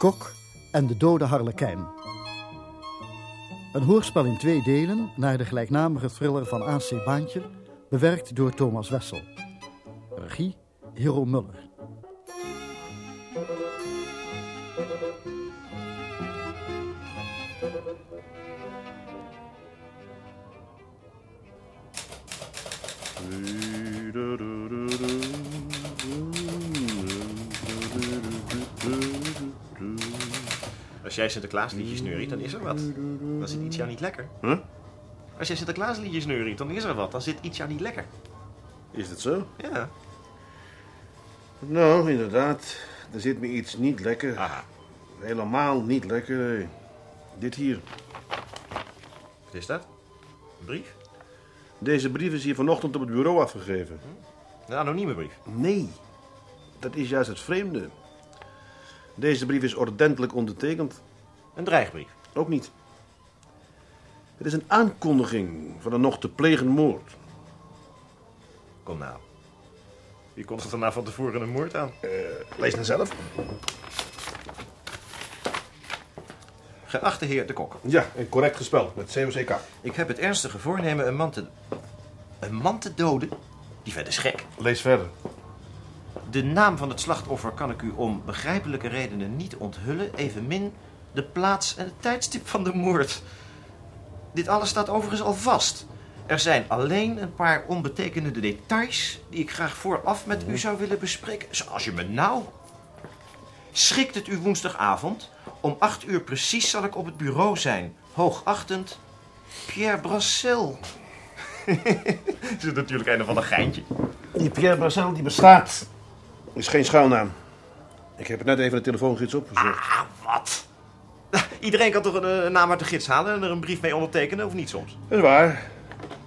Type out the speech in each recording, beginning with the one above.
Kok en de Dode Harlekijn. Een hoorspel in twee delen naar de gelijknamige thriller van A.C. Baantje, bewerkt door Thomas Wessel. Regie Hero Muller. Sinterklaasliedjes neuriet, dan is er wat. Dan zit iets jou niet lekker. Huh? Als jij Sinterklaasliedjes neuriet, dan is er wat. Dan zit iets jou niet lekker. Is dat zo? Ja. Nou, inderdaad. Er zit me iets niet lekker. Aha. Helemaal niet lekker. Dit hier. Wat is dat? Een brief? Deze brief is hier vanochtend op het bureau afgegeven. Een anonieme brief. Nee, dat is juist het vreemde. Deze brief is ordentelijk ondertekend. Een dreigbrief. Ook niet. Het is een aankondiging van een nog te plegen moord. Kom nou. Wie kondigt er nou van tevoren een moord aan? Lees dan zelf. Geachte heer de Kok. Ja, en correct gespeld met COCK. Ik heb het ernstige voornemen een man te... Een man te doden? Die vet is gek. Lees verder. De naam van het slachtoffer kan ik u om begrijpelijke redenen niet onthullen, evenmin de plaats en het tijdstip van de moord. Dit alles staat overigens al vast. Er zijn alleen een paar onbetekenende details die ik graag vooraf met u zou willen bespreken. Zoals je me nou. Schikt het u woensdagavond? Om acht uur precies zal ik op het bureau zijn. Hoogachtend, Pierre Brassel. Is het natuurlijk een of ander geintje. Die Pierre Brassel die bestaat. Is geen schuilnaam. Ik heb het net even de telefoongids opgezocht. Ah, wat? Iedereen kan toch een, naam uit de gids halen en er een brief mee ondertekenen, of niet soms? Dat is waar.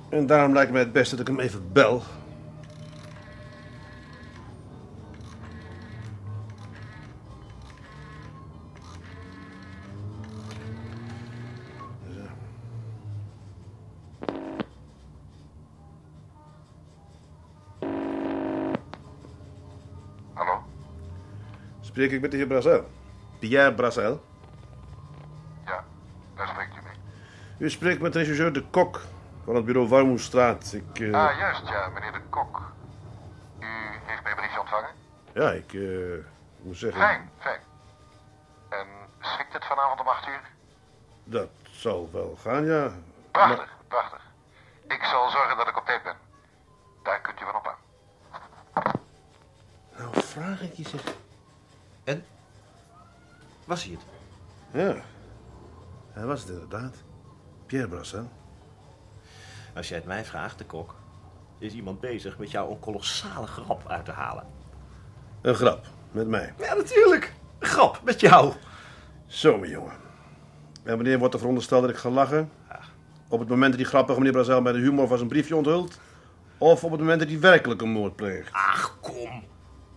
En daarom lijkt mij het beste dat ik hem even bel. Hallo? Spreek ik met de heer Brassel? Pierre Brassel? Ja, daar spreekt u mee. U spreekt met regisseur De Kok van het bureau Warmoestraat. Ik, eh, Ah, juist, ja, meneer de Kok. U heeft mijn briefje ontvangen? Ja, ik eh, moet zeggen... Fijn, fijn. En schikt het vanavond om acht uur? Dat zal wel gaan, ja. Prachtig, prachtig. Ik zal zorgen dat ik op tijd ben. Daar kunt u van op aan. Nou, vraag ik je zeg. En? Was hij het? Ja, hij was het inderdaad. Pierre Brassel. Als jij het mij vraagt, de kok, is iemand bezig met jou een kolossale grap uit te halen. Een grap, met mij. Ja, natuurlijk. Een grap met jou. Zo, mijn jongen. En wanneer wordt er verondersteld dat ik ga lachen? Op het moment dat die grappige meneer Brassel mij de humor van zijn briefje onthult? Of op het moment dat hij werkelijk een moord pleegt? Ach, kom.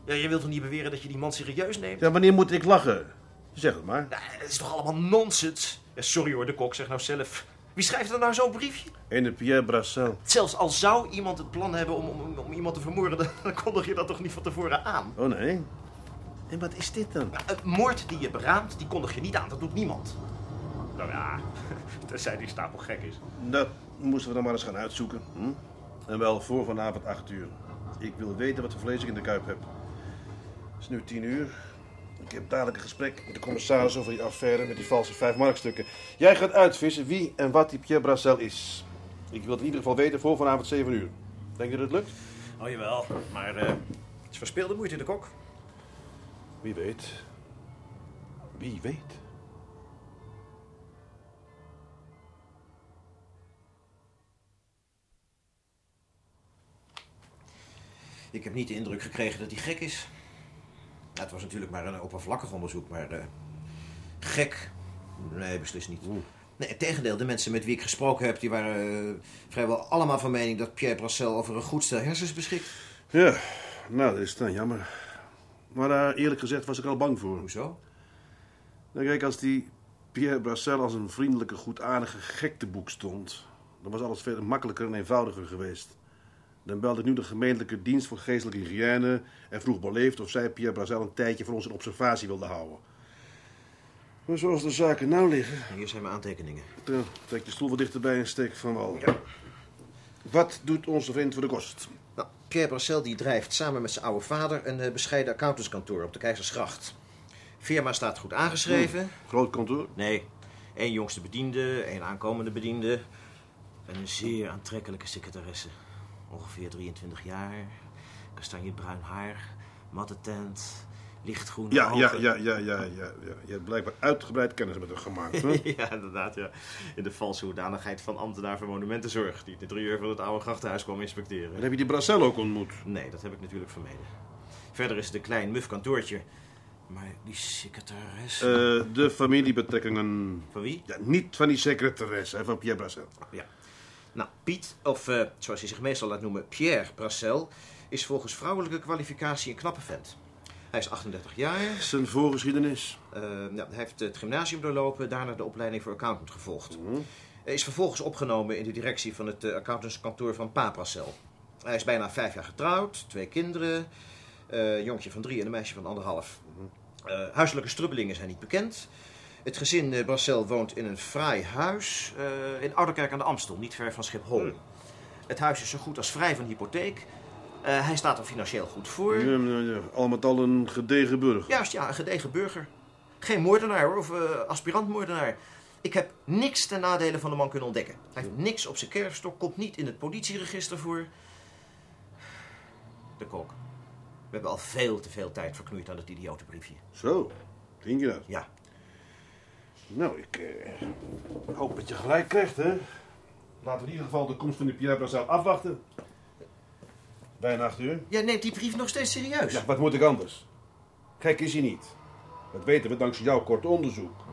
Ja, je wilt toch niet beweren dat je die man serieus neemt? Ja, wanneer moet ik lachen? Zeg het maar. Het is toch allemaal nonsens? Ja, sorry hoor, de kok, zeg nou zelf. Wie schrijft er nou zo'n briefje? Ene Pierre Brassel. Zelfs al zou iemand het plan hebben om, om, om iemand te vermoorden, dan- kondig je dat toch niet van tevoren aan? Oh nee. En wat is dit dan? Een moord die je beraamt, die kondig je niet aan. Dat doet niemand. Nou ja, tenzij die stapel gek is. Dat moesten we dan maar eens gaan uitzoeken. Hm? En wel voor vanavond 8 uur. Ik wil weten wat voor vlees ik in de kuip heb. Het is nu 10 uur. Ik heb dadelijk een gesprek met de commissaris over die affaire met die valse 5 markstukken. Jij gaat uitvissen wie en wat die Pierre Brassel is. Ik wil het in ieder geval weten voor vanavond 7 uur. Denk je dat het lukt? Oh jawel, maar eh, het is verspeelde moeite, de kok. Wie weet. Wie weet. Ik heb niet de indruk gekregen dat hij gek is. Nou, het was natuurlijk maar een oppervlakkig onderzoek, maar eh, gek? Nee, beslist niet. Nee, het tegendeel, de mensen met wie ik gesproken heb, die waren eh, vrijwel allemaal van mening dat Pierre Brassel over een goed stel hersens beschikt. Ja, nou, dat is dan jammer. Maar eh, eerlijk gezegd was ik al bang voor. Hoezo? Nou kijk, als die Pierre Brassel als een vriendelijke, goedaardige gek te boek stond... dan was alles veel makkelijker en eenvoudiger geweest. Dan belde ik nu de gemeentelijke dienst voor geestelijke hygiëne... en vroeg beleefd of zij Pierre Brassel een tijdje voor ons in observatie wilde houden. Maar zoals de zaken nou liggen... Hier zijn mijn aantekeningen. Dan trek de stoel wat dichterbij en steek van wal. Wat doet onze vriend voor de kost? Nou, Pierre Brassel die drijft samen met zijn oude vader een eh, bescheiden accountantskantoor op de Keizersgracht. Firma staat goed aangeschreven. Groot kantoor? Nee, één jongste bediende, één aankomende bediende. En een zeer aantrekkelijke secretaresse. Ongeveer 23 jaar, kastanjebruin haar, matte tent, lichtgroene Ja, ja, ogen. ja, ja, ja, ja, ja. Je hebt blijkbaar uitgebreid kennis met hem gemaakt. Hè? ja, inderdaad, ja. In de valse hoedanigheid van ambtenaar voor monumentenzorg... die de drie uur van het oude grachtenhuis kwam inspecteren. en heb je die Bracel ook ontmoet? Nee, dat heb ik natuurlijk vermeden. Verder is het een klein muf kantoortje. Maar die secretaresse... Eh, de familiebetrekkingen... Van wie? Ja, niet van die secretaresse, van Pierre Bracel. Ja. Nou, Piet, of eh, zoals hij zich meestal laat noemen, Pierre Brassel... is volgens vrouwelijke kwalificatie een knappe vent. Hij is 38 jaar. Zijn voorgeschiedenis. ja, hij heeft het gymnasium doorlopen, daarna de opleiding voor accountant gevolgd. Hij is vervolgens opgenomen in de directie van het eh, accountantskantoor van Pa. Hij is bijna vijf jaar getrouwd, twee kinderen, een jongetje van drie en een meisje van anderhalf. Eh, huiselijke strubbelingen zijn niet bekend. Het gezin eh, Brassel woont in een fraai huis eh, in Ouderkerk aan de Amstel, niet ver van Schiphol. Het huis is zo goed als vrij van hypotheek. Eh, hij staat er financieel goed voor. Ja, ja, ja. Al met al een gedegen burger. Juist, ja, een gedegen burger. Geen moordenaar hoor, of eh aspirant-moordenaar. Ik heb niks ten nadele van de man kunnen ontdekken. Hij heeft niks op zijn kerfstok, komt niet in het politieregister voor. De kok. We hebben al veel te veel tijd verknoeid aan dat idiote briefje. Zo, denk je dat? Ja. Nou, ik eh, hoop dat je gelijk krijgt, hè. Laten we in ieder geval de komst van die Pierre Bracel afwachten. Bijna acht uur. Jij neemt die brief nog steeds serieus. Ja, wat moet ik anders? Gek is hij niet. Dat weten we dankzij jouw kort onderzoek.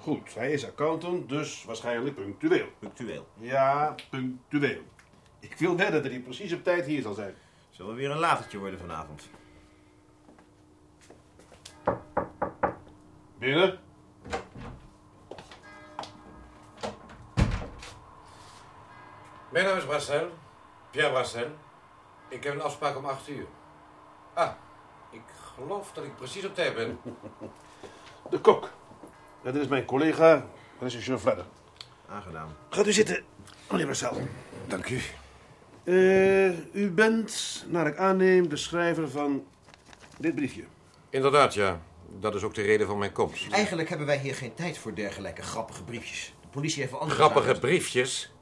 Goed, hij is accountant, dus waarschijnlijk punctueel. Punctueel. Ja, punctueel. Ik wil wedden dat hij precies op tijd hier zal zijn. Zullen we weer een latertje worden vanavond? Binnen? Mijn naam is Marcel, Pierre Marcel. Ik heb een afspraak om 8 uur. Ah, ik geloof dat ik precies op tijd ben. De kok. Dit is mijn collega, regisseur Fledder. Aangedaan. Gaat u zitten, meneer Marcel. Dank u. Eh, u bent, naar ik aanneem, de schrijver van dit briefje. Inderdaad, ja. Dat is ook de reden van mijn komst. Eigenlijk hebben wij hier geen tijd voor dergelijke grappige briefjes. De politie heeft wel andere Grappige zaken. briefjes?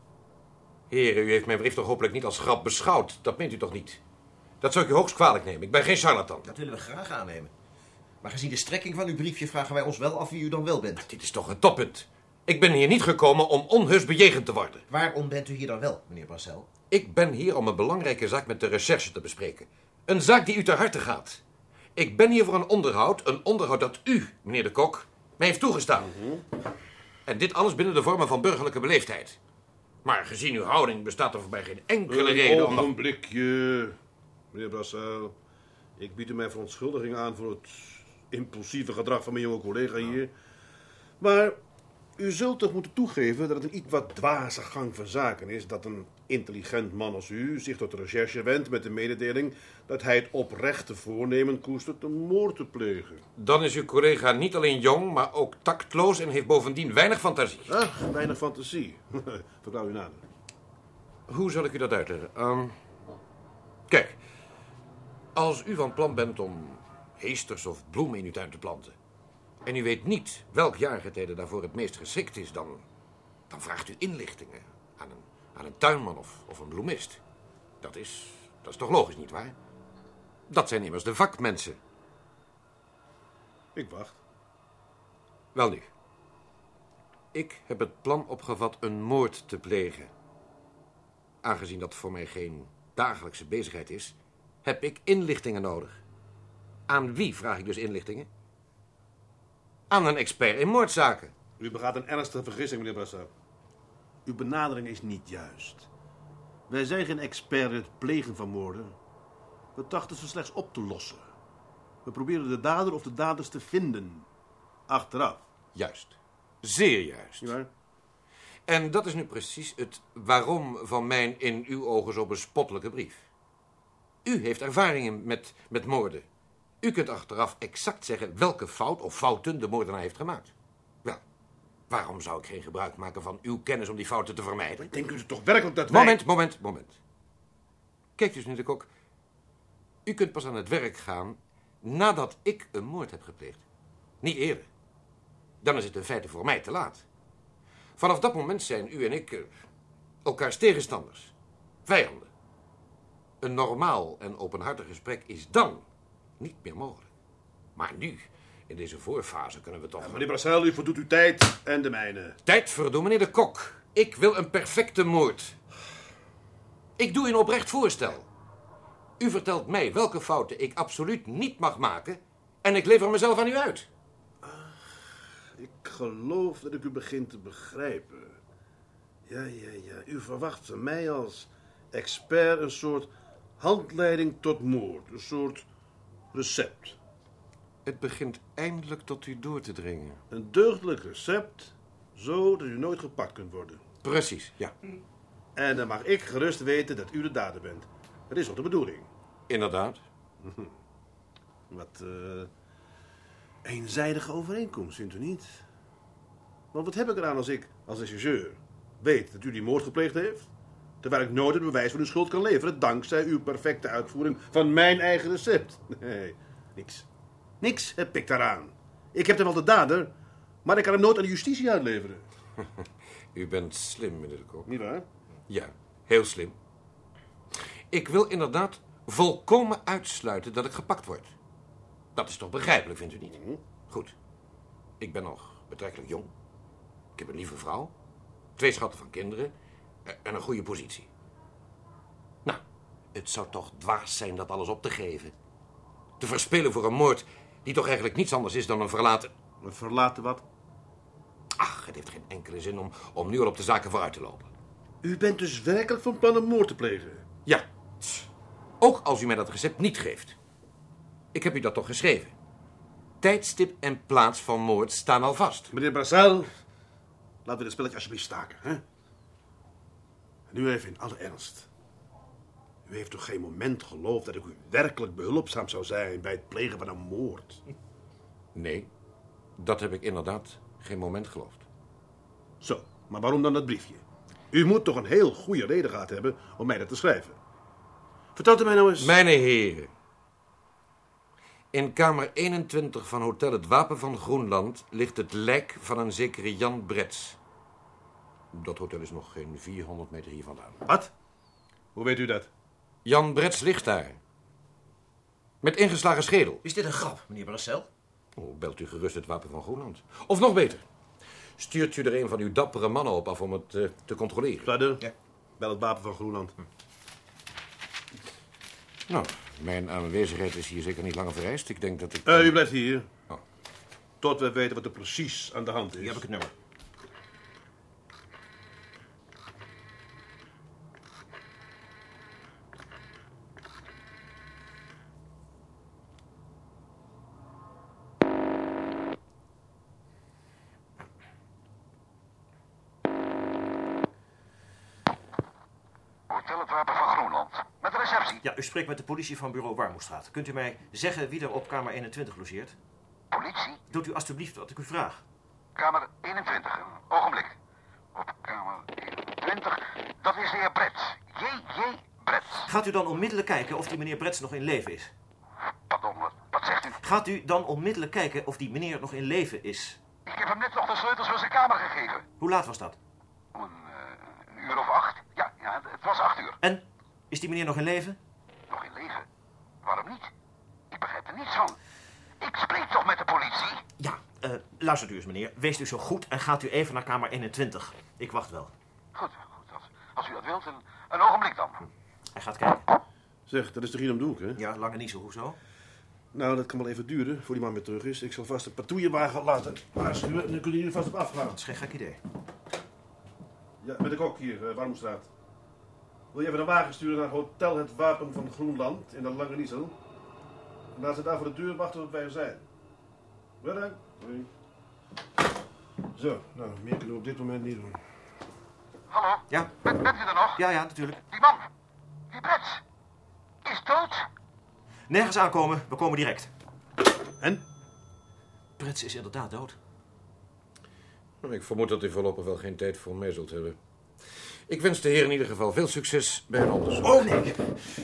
Heren, u heeft mijn brief toch hopelijk niet als grap beschouwd? Dat meent u toch niet? Dat zou ik u hoogst kwalijk nemen. Ik ben geen charlatan. Dat willen we graag aannemen. Maar gezien de strekking van uw briefje vragen wij ons wel af wie u dan wel bent. Dit is toch een toppunt. Ik ben hier niet gekomen om onheus bejegend te worden. Waarom bent u hier dan wel, meneer Marcel? Ik ben hier om een belangrijke zaak met de recherche te bespreken. Een zaak die u ter harte gaat. Ik ben hier voor een onderhoud, een onderhoud dat u, meneer de Kok, mij heeft toegestaan. En dit alles binnen de vormen van burgerlijke beleefdheid. Maar gezien uw houding bestaat er voor mij geen enkele reden om... nog- ogenblikje, meneer Brassel. Ik bied u mijn verontschuldiging aan voor het impulsieve gedrag van mijn jonge collega hier. Maar u zult toch moeten toegeven dat het een iets wat dwaze gang van zaken is... dat een intelligent man als u zich tot de recherche wendt met de mededeling... dat hij het oprechte voornemen koestert een moord te plegen. Dan is uw collega niet alleen jong, maar ook tactloos en heeft bovendien weinig fantasie. Ach, weinig fantasie. Verklaar u nader. Hoe zal ik u dat uitleggen? Ehm, kijk, als u van plan bent om heesters of bloemen in uw tuin te planten... en u weet niet welk jaargetijde daarvoor het meest geschikt is... dan, dan vraagt u inlichtingen aan een, tuinman of, of een bloemist. Dat is, dat is toch logisch, nietwaar? Dat zijn immers de vakmensen. Ik wacht. Wel nu. Ik heb het plan opgevat een moord te plegen. Aangezien dat voor mij geen dagelijkse bezigheid is, heb ik inlichtingen nodig. Aan wie vraag ik dus inlichtingen? Aan een expert in moordzaken. U begaat een ernstige vergissing, meneer Brassel. Uw benadering is niet juist. Wij zijn geen expert in het plegen van moorden. We trachten ze slechts op te lossen. We proberen de dader of de daders te vinden. Achteraf. Juist. Zeer juist. Nietwaar? En dat is nu precies het waarom van mijn in uw ogen zo bespottelijke brief. U heeft ervaringen met, met moorden. U kunt achteraf exact zeggen welke fout of fouten de moordenaar heeft gemaakt. Waarom zou ik geen gebruik maken van uw kennis om die fouten te vermijden? Denkt u toch werkelijk dat wij... Moment, moment, moment. Kijk dus, meneer de Kok. U kunt pas aan het werk gaan nadat ik een moord heb gepleegd. Niet eerder. Dan is het in feite voor mij te laat. Vanaf dat moment zijn u en ik eh, elkaars tegenstanders. Vijanden. Een normaal en openhartig gesprek is dan niet meer mogelijk. Maar nu, in deze voorfase, kunnen we toch... Meneer Brassel, u voldoet uw tijd en de mijne. Tijd verdoen, meneer de Kok. Ik wil een perfecte moord. Ik doe een oprecht voorstel. U vertelt mij welke fouten ik absoluut niet mag maken... en ik lever mezelf aan u uit. Ik geloof dat ik u begin te begrijpen. Ja, ja, ja. U verwacht van mij als expert een soort handleiding tot moord. Een soort recept. Het begint eindelijk tot u door te dringen. Een deugdelijk recept, zo dat u nooit gepakt kunt worden. Precies, ja. En dan mag ik gerust weten dat u de dader bent. Dat is toch de bedoeling? Inderdaad. Wat eh, eenzijdige overeenkomst, vindt u niet? Want wat heb ik eraan als ik, als regisseur, weet dat u die moord gepleegd heeft? Terwijl ik nooit het bewijs van uw schuld kan leveren, dankzij uw perfecte uitvoering van mijn eigen recept. Nee, niks. Niks heb ik daaraan. Ik heb dan wel de dader, maar ik kan hem nooit aan de justitie uitleveren. U bent slim, meneer de Kok. Niet waar? Ja, heel slim. Ik wil inderdaad volkomen uitsluiten dat ik gepakt word. Dat is toch begrijpelijk, vindt u niet? Goed. Ik ben nog betrekkelijk jong. Ik heb een lieve vrouw. Twee schatten van kinderen. eh, En een goede positie. Nou, het zou toch dwaas zijn dat alles op te geven. Te verspillen voor een moord die toch eigenlijk niets anders is dan een verlaten... We verlaten wat? Ach, het heeft geen enkele zin om, om nu al op de zaken vooruit te lopen. U bent dus werkelijk van plan een moord te plegen? Ja, ook als u mij dat recept niet geeft. Ik heb u dat toch geschreven. Tijdstip en plaats van moord staan al vast. Meneer Brassel, laten we dit spelletje alsjeblieft staken. Hè? Nu even in alle ernst. U heeft toch geen moment geloofd dat ik u werkelijk behulpzaam zou zijn bij het plegen van een moord? Nee, dat heb ik inderdaad geen moment geloofd. Zo, maar waarom dan dat briefje? U moet toch een heel goede reden gehad hebben om mij dat te schrijven. Vertelt u mij nou eens... Mijne heren. In kamer 21 van Hotel Het Wapen van Groenland ligt het lijk van een zekere Jan Brets. Dat hotel is nog geen 400 meter hier vandaan. Wat? Hoe weet u dat? Jan Brets ligt daar. Met ingeslagen schedel. Is dit een grap, meneer Brassel? Oh, belt u gerust het Wapen van Groenland. Of nog beter, stuurt u er een van uw dappere mannen op af om het eh, te controleren. Fladder, Ja. bel het wapen van Groenland. Nou, mijn aanwezigheid is hier zeker niet langer vereist. Ik denk dat ik... Eh, u blijft hier. Oh. Tot we weten wat er precies aan de hand is. Hier heb ik het nummer. Hotel het Wapen van Groenland. Met de spreekt met de politie van bureau Warmoestraat. Kunt u mij zeggen wie er op kamer 21 logeert? Politie. Doet u alstublieft wat ik u vraag. Kamer 21. Een ogenblik. Op kamer 21. Dat is de heer Brett. J.J. Brett. Gaat u dan onmiddellijk kijken of die meneer Brets nog in leven is? Pardon, wat, zegt u? Gaat u dan onmiddellijk kijken of die meneer nog in leven is? Ik heb hem net nog de sleutels van zijn kamer gegeven. Hoe laat was dat? Om een, eh, een uur of acht. Ja, ja, het- het was acht uur. En, is die meneer nog in leven? Waarom niet? Ik begrijp er niets van. Ik spreek toch met de politie? Ja, eh, luistert u eens meneer. Wees u zo goed en gaat u even naar kamer 21. Ik wacht wel. Goed, goed. Als, als u dat wilt, een, een ogenblik dan. Hij gaat kijken. Zeg, dat is toch hier om de hoek, hè? Ja, lange niet zo, hoezo? Nou, dat kan wel even duren voor die man weer terug is. Ik zal vast een patrouillewagen laten waarschuwen en dan kunnen jullie vast op afgaan. Dat is geen gek idee. Ja, met de kok hier, uh, Warmoestraat. Wil je even een wagen sturen naar Hotel Het Wapen van Groenland in de Lange Niesel? En laat ze daar voor de deur wachten tot wij er zijn. Bedankt. Doei. Zo, nou, meer kunnen we op dit moment niet doen. Hallo? Ja, Bent, bent u er nog? ja, ja, natuurlijk. Die man, die Brett, is dood. Nergens aankomen, we komen direct. En? Brets is inderdaad dood. Ik vermoed dat u voorlopig wel geen tijd voor mij zult hebben. Ik wens de heer in ieder geval veel succes bij een onderzoek. Oh, nee.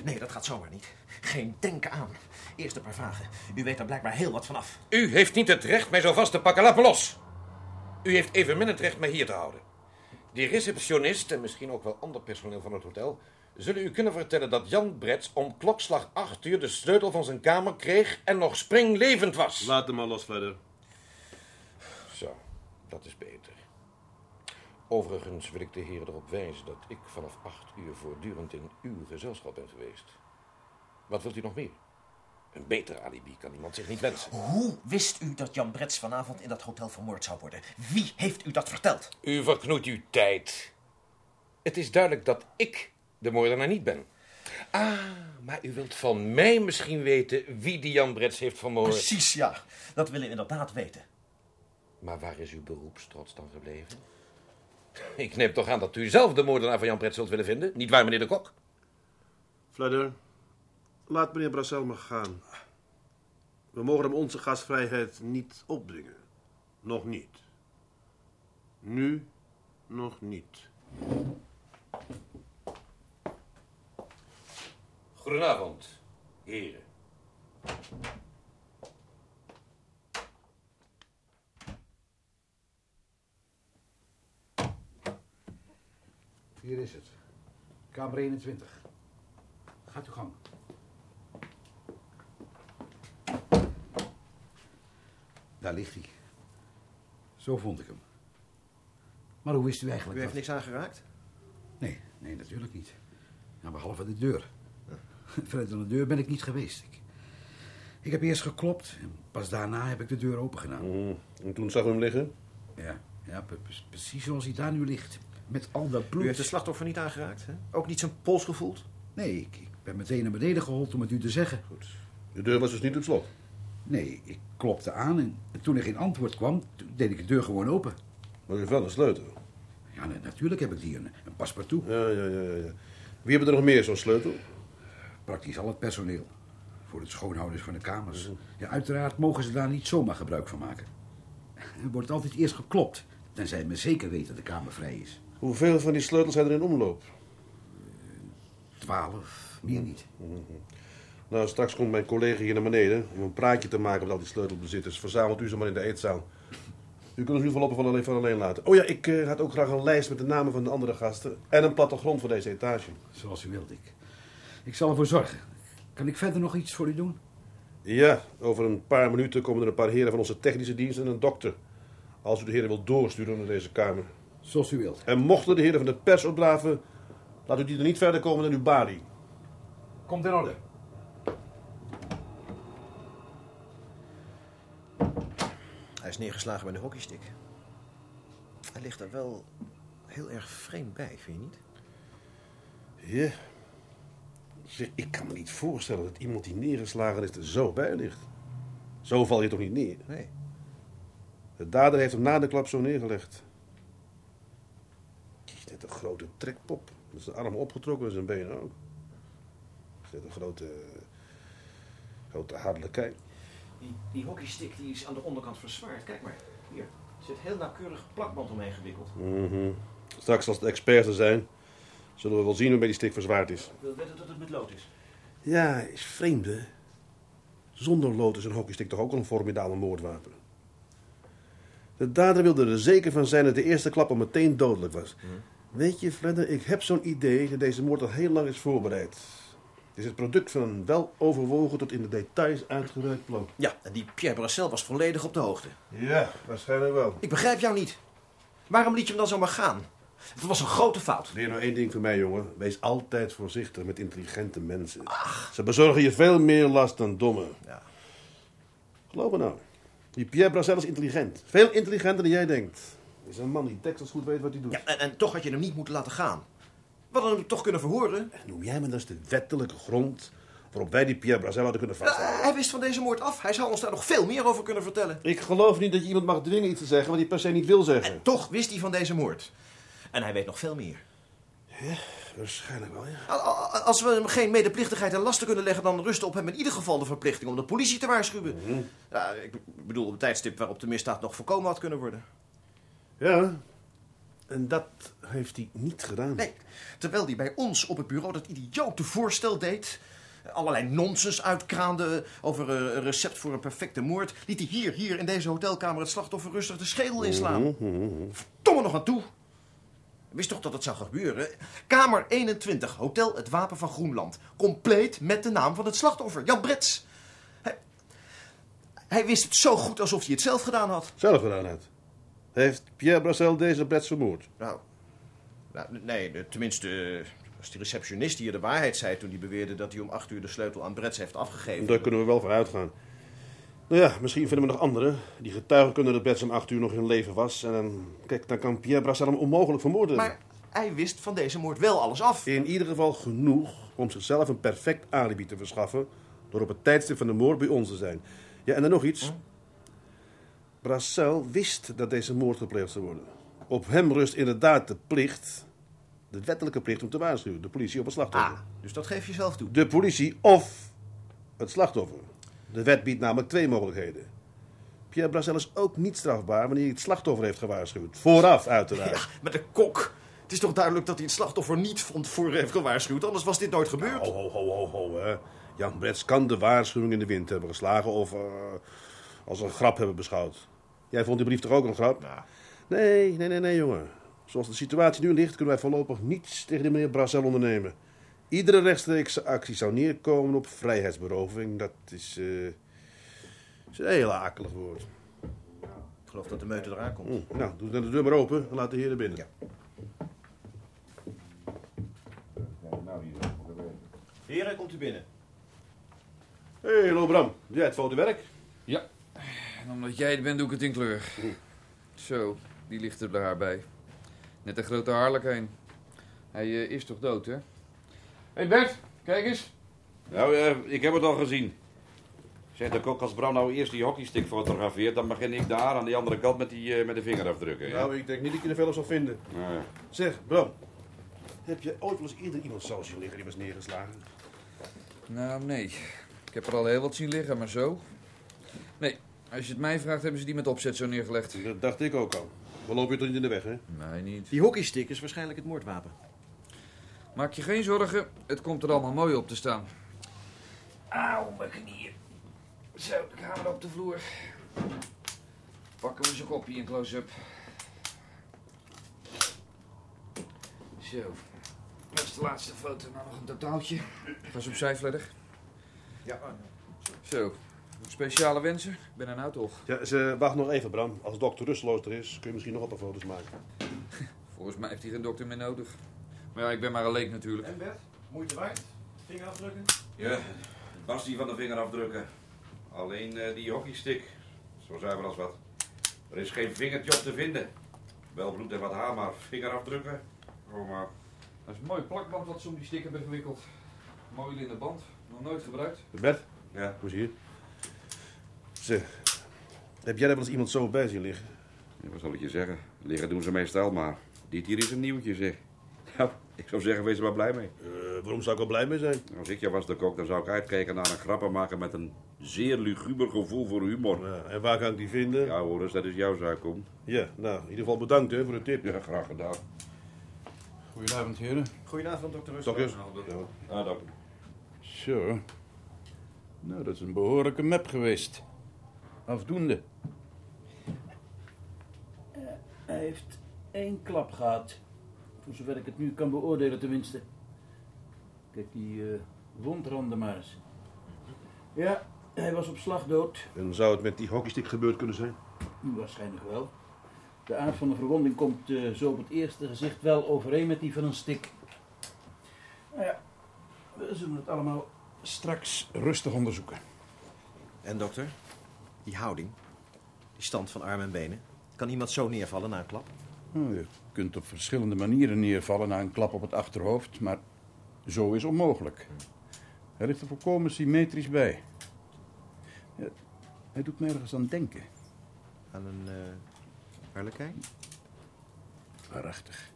Nee, dat gaat zomaar niet. Geen denken aan. Eerst een paar vragen. U weet er blijkbaar heel wat vanaf. U heeft niet het recht mij zo vast te pakken. Laat me los. U heeft evenmin het recht mij hier te houden. Die receptionist en misschien ook wel ander personeel van het hotel... zullen u kunnen vertellen dat Jan Brets om klokslag 8 uur... de sleutel van zijn kamer kreeg en nog springlevend was. Laat hem maar los, Fledder. Zo, dat is beter. Overigens wil ik de heren erop wijzen dat ik vanaf acht uur voortdurend in uw gezelschap ben geweest. Wat wilt u nog meer? Een beter alibi kan iemand zich niet wensen. Hoe wist u dat Jan Brets vanavond in dat hotel vermoord zou worden? Wie heeft u dat verteld? U verknoeit uw tijd. Het is duidelijk dat ik de moordenaar niet ben. Ah, maar u wilt van mij misschien weten wie die Jan Brets heeft vermoord. Precies, ja. Dat willen we inderdaad weten. Maar waar is uw beroepstrots dan gebleven? Ik neem toch aan dat u zelf de moordenaar van Jan Brets zult willen vinden? Niet waar, meneer de Kok? Fledder, laat meneer Brassel maar gaan. We mogen hem onze gastvrijheid niet opdringen. Nog niet. Nu nog niet. Goedenavond, heren. Hier is het. Kamer 21. Gaat uw gang. Daar ligt hij. Zo vond ik hem. Maar hoe wist u eigenlijk U heeft dat- niks aangeraakt? Nee, nee, natuurlijk niet. Nou, behalve de deur. Verder dan de deur ben ik niet geweest. Ik, ik heb eerst geklopt en pas daarna heb ik de deur open gedaan. Mm, En toen zag u hem liggen? Ja, ja pre- pre- precies zoals hij daar nu ligt. Met al dat bloed. U heeft de slachtoffer niet aangeraakt, hè? Ook niet zijn pols gevoeld? Nee, ik, ik ben meteen naar beneden gehold om het u te zeggen. Goed. De deur was dus niet op slot. Nee, ik klopte aan en toen er geen antwoord kwam, deed ik de deur gewoon open. Maar u heeft wel een sleutel. Ja, na- natuurlijk heb ik die, een, een paspartout. Ja, ja, ja, ja. ja. Wie hebben er nog meer zo'n sleutel? Praktisch al het personeel. Voor het schoonhouders van de kamers. Ja, uiteraard mogen ze daar niet zomaar gebruik van maken. Er wordt altijd eerst geklopt, tenzij men zeker weet dat de kamer vrij is. Hoeveel van die sleutels zijn er in omloop? Twaalf, meer niet. Nou, straks komt mijn collega hier naar beneden om een praatje te maken met al die sleutelbezitters. Verzamelt u ze maar in de eetzaal. U kunt ons nu voorlopig van alleen, van alleen laten. Oh ja, ik eh, had ook graag een lijst met de namen van de andere gasten. En een plattegrond voor deze etage. Zoals u wilt, ik. Ik zal ervoor zorgen. Kan ik verder nog iets voor u doen? Ja, over een paar minuten komen er een paar heren van onze technische dienst en een dokter. Als u de heren wilt doorsturen naar deze kamer. Zoals u wilt. En mochten de heren van de pers opdraven, laat u die er niet verder komen dan uw balie. Komt in orde. Hij is neergeslagen met een hockeystick. Hij ligt er wel heel erg vreemd bij, vind je niet? Ja. Zeg, ik kan me niet voorstellen dat iemand die neergeslagen is er zo bij ligt. Zo val je toch niet neer? Nee. De dader heeft hem na de klap zo neergelegd. Een grote trekpop. Met zijn arm opgetrokken en zijn benen ook. Net een grote... grote harlekijn. Die, die hockeystick die is aan de onderkant verzwaard. Kijk maar, hier. Er zit heel nauwkeurig plakband omheen gewikkeld. Mhm. Straks als de experts er zijn, zullen we wel zien waarmee die stick verzwaard is. Ik wil weten dat het met lood is. Ja, is vreemd hè. Zonder lood is een hockeystick toch ook een formidabel moordwapen. De dader wilde er zeker van zijn dat de eerste klap al meteen dodelijk was. Weet je, Fledder, ik heb zo'n idee dat deze moord al heel lang is voorbereid. Het is het product van een wel overwogen tot in de details uitgewerkt plan. Ja, en die Pierre Brassel was volledig op de hoogte. Ja, waarschijnlijk wel. Ik begrijp jou niet. Waarom liet je hem dan zomaar gaan? Het was een grote fout. Leer nou één ding voor mij, jongen. Wees altijd voorzichtig met intelligente mensen. Ze bezorgen je veel meer last dan domme. Ja. Geloof me nou. Die Pierre Brassel is intelligent. Veel intelligenter dan jij denkt. Is een man die tekstels goed weet wat hij doet. Ja, en, en toch had je hem niet moeten laten gaan. We hadden hem toch kunnen verhoren. Noem jij me dus de wettelijke grond waarop wij die Pierre Brassel hadden kunnen Ja, vasthouden? hij wist van deze moord af. Hij zou ons daar nog veel meer over kunnen vertellen. Ik geloof niet dat je iemand mag dwingen iets te zeggen wat hij per se niet wil zeggen. En toch wist hij van deze moord. En hij weet nog veel meer. Waarschijnlijk wel, ja. Al- al- Als we hem geen medeplichtigheid en lasten kunnen leggen, dan rust op hem in ieder geval de verplichting om de politie te waarschuwen. Ja, ik bedoel, op een tijdstip waarop de misdaad nog voorkomen had kunnen worden. Ja, en dat heeft hij niet gedaan. Nee, terwijl hij bij ons op het bureau dat idiote voorstel deed... allerlei nonsens uitkraande over een recept voor een perfecte moord... liet hij hier, hier in deze hotelkamer het slachtoffer rustig de schedel inslaan. Verdomme nog aan toe. Wist toch dat het zou gebeuren? Kamer 21, Hotel Het Wapen van Groenland. Compleet met de naam van het slachtoffer, Jan Brets. Hij, hij wist het zo goed alsof hij het zelf gedaan had. Zelf gedaan had. Heeft Pierre Brassel deze Brets vermoord? Nou, nou nee, tenminste, eh, als die receptionist hier de waarheid zei toen hij beweerde dat hij om acht uur de sleutel aan Brets heeft afgegeven. Daar kunnen we wel van uitgaan. Nou ja, misschien vinden we nog anderen. Die getuigen kunnen dat Brets om acht uur nog in leven was. En dan, kijk, dan kan Pierre Brassel hem onmogelijk vermoorden. Maar hij wist van deze moord wel alles af. In ieder geval genoeg om zichzelf een perfect alibi te verschaffen... door op het tijdstip van de moord bij ons te zijn. Ja, en dan nog iets. Brassel wist dat deze moord gepleegd zou worden. Op hem rust inderdaad de plicht... de wettelijke plicht om te waarschuwen. De politie op het slachtoffer. Ah, dus dat geef je zelf toe. De politie of het slachtoffer. De wet biedt namelijk twee mogelijkheden. Pierre Brassel is ook niet strafbaar wanneer hij het slachtoffer heeft gewaarschuwd. Vooraf, uiteraard. Ja, met de kok. Het is toch duidelijk dat hij het slachtoffer niet van tevoren heeft gewaarschuwd, anders was dit nooit gebeurd. Ho, ho, ho, ho, ho, hè. Jan Brets kan de waarschuwing in de wind hebben geslagen of eh, als een grap hebben beschouwd. Jij vond die brief toch ook een grap? Ja. Nee, nee, nee, nee, jongen. Zoals de situatie nu ligt, kunnen wij voorlopig niets tegen de meneer Brassel ondernemen. Iedere rechtstreekse actie zou neerkomen op vrijheidsberoving. Dat is, eh, is een heel akelig woord. Ik geloof dat de meute eraan komt. Hm, Nou, doe dan de deur maar open en laat de heren binnen. Ja. Heren, komt u binnen. Hé, hey, hallo Bram. Doe jij het fotowerk? Ja, en omdat jij het bent, doe ik het in kleur. Zo, die ligt er daar bij. Net een grote harlekijn. Hij eh, is toch dood, hè? Hé hey Bert, kijk eens. Nou, eh, ik heb het al gezien. Zeg de kok, als Bram nou eerst die hockeystick fotografeert, dan begin ik daar aan die andere kant met, die, eh, met de vingerafdrukken. Ja? Nou, ik denk niet dat je er veel op zal vinden. Nou ja. Zeg, Bram. Heb je ooit wel eens eerder iemand zo zien liggen die was neergeslagen? Nou, nee. Ik heb er al heel wat zien liggen, maar zo. Als je het mij vraagt, hebben ze die met opzet zo neergelegd. Dat dacht ik ook al. We lopen je toch niet in de weg, hè? Nee, niet. Die hockeystick is waarschijnlijk het moordwapen. Maak je geen zorgen, het komt er allemaal mooi op te staan. Auw, mijn knieën. Zo, dan gaan we op de vloer. Pakken we zijn kopje in close-up. Zo. Dat is de laatste foto. Nou nog een totaaltje. Ga eens opzij, Fledder. Ja, Zo. Speciale wensen? Ik ben er nou toch. Ja, ze, wacht nog even, Bram. Als dokter rusteloos er is, kun je misschien nog wat foto's maken. Volgens mij heeft hij geen dokter meer nodig. Maar ja, ik ben maar een leek natuurlijk. En Bert, moeite waard? Vingerafdrukken? Ja, was die van de vingerafdrukken. Alleen eh, die hockeystick. Zo zijn we als wat. Er is geen vingertje op te vinden. Wel bloed en wat haar, maar vingerafdrukken. Oh, maar. Dat is een mooi plakband wat ze om die stick hebben gewikkeld. Mooi linnen band. Nog nooit gebruikt. Bert, Ja. kom eens hier. Zeg, heb jij er wel eens iemand zo bij zien liggen? Ja, wat zal ik je zeggen? Liggen doen ze meestal, maar dit hier is een nieuwtje, zeg. Nou, ik zou zeggen, wees er maar blij mee. Eh, waarom zou ik er blij mee zijn? Als ik jou was de kok, dan zou ik uitkijken naar een grappenmaker met een zeer luguber gevoel voor humor. Ja, en waar kan ik die vinden? Ja hoor, dus dat is jouw zaak, kom. Ja, nou, in ieder geval bedankt hè, voor de tip. Ja, graag gedaan. Goedenavond, heren. Goedenavond, dokter Rust. Dokter. Ja. Ah, dokter. Zo. Nou, dat is een behoorlijke map geweest. Afdoende. Hij heeft één klap gehad. Voor zover ik het nu kan beoordelen tenminste. Kijk die eh, wondranden maar eens. Ja, hij was op slag dood. En zou het met die hockeystick gebeurd kunnen zijn? Waarschijnlijk wel. De aard van de verwonding komt eh, zo op het eerste gezicht wel overeen met die van een stik. Nou ja, we zullen het allemaal Straks rustig onderzoeken. En dokter, die houding, die stand van armen en benen. Kan iemand zo neervallen na een klap? Nou, je kunt op verschillende manieren neervallen na een klap op het achterhoofd, maar zo is onmogelijk. Hij ligt er volkomen symmetrisch bij. Ja, hij doet me ergens aan denken. Aan een uh, harlekijn? Waarachtig.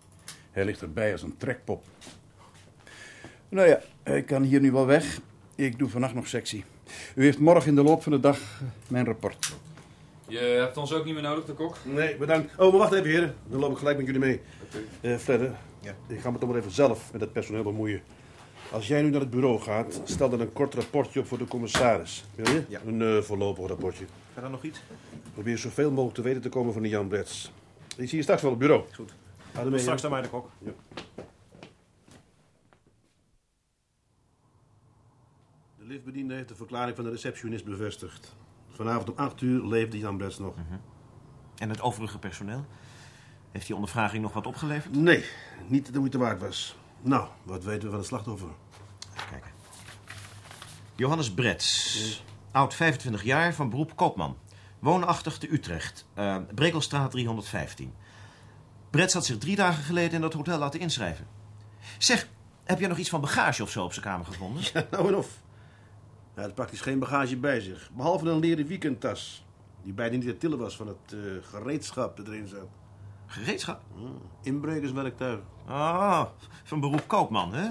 Hij ligt erbij als een trekpop. Nou ja, hij kan hier nu wel weg. Ik doe vannacht nog sectie. U heeft morgen in de loop van de dag mijn rapport. Je hebt ons ook niet meer nodig, de kok. Nee, bedankt. Oh, maar wacht even, heren. Dan loop ik gelijk met jullie mee. Eh Fredde, Ja. ik ga me toch maar even zelf met het personeel bemoeien. Als jij nu naar het bureau gaat, stel dan een kort rapportje op voor de commissaris. Wil je? Ja. Een eh, voorlopig rapportje. Verder nog iets? Probeer zoveel mogelijk te weten te komen van die Jan Brets. Ik zie je straks wel op het bureau. Goed. Ga ermee, Straks naar mij de kok. De liftbediende heeft de verklaring van de receptionist bevestigd. Vanavond om 8 uur leefde Jan Brets nog. En het overige personeel? Heeft die ondervraging nog wat opgeleverd? Nee, niet dat de moeite waard was. Nou, wat weten we van het slachtoffer? Even kijken. Johannes Brets. Oud 25 jaar, van beroep koopman. Woonachtig te Utrecht. eh, Brekelstraat 315. Brets had zich drie dagen geleden in dat hotel laten inschrijven. Zeg, heb jij nog iets van bagage of zo op zijn kamer gevonden? nou en of. Hij had praktisch geen bagage bij zich. Behalve een leren weekendtas. Die bijna niet te tillen was van het eh, gereedschap dat erin zat. Gereedschap? Inbrekerswerktuig. Ah, van beroep koopman, hè?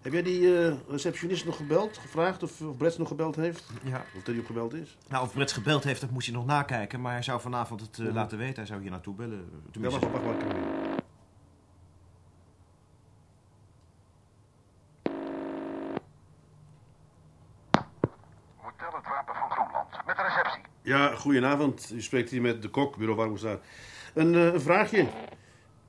Heb jij die eh, receptionist nog gebeld? Gevraagd of, of Brets nog gebeld heeft? Ja. Of die op gebeld is? Nou, of Brets gebeld heeft, dat moest hij nog nakijken. Maar hij zou vanavond het eh, laten weten. Hij zou hier naartoe bellen. Ja, Tenminste, wacht, wacht. wacht. Hotel Het Wapen van Groenland. Met de receptie. Ja, goedenavond. U spreekt hier met de kok, bureau Warmoestraat. Een, een vraagje.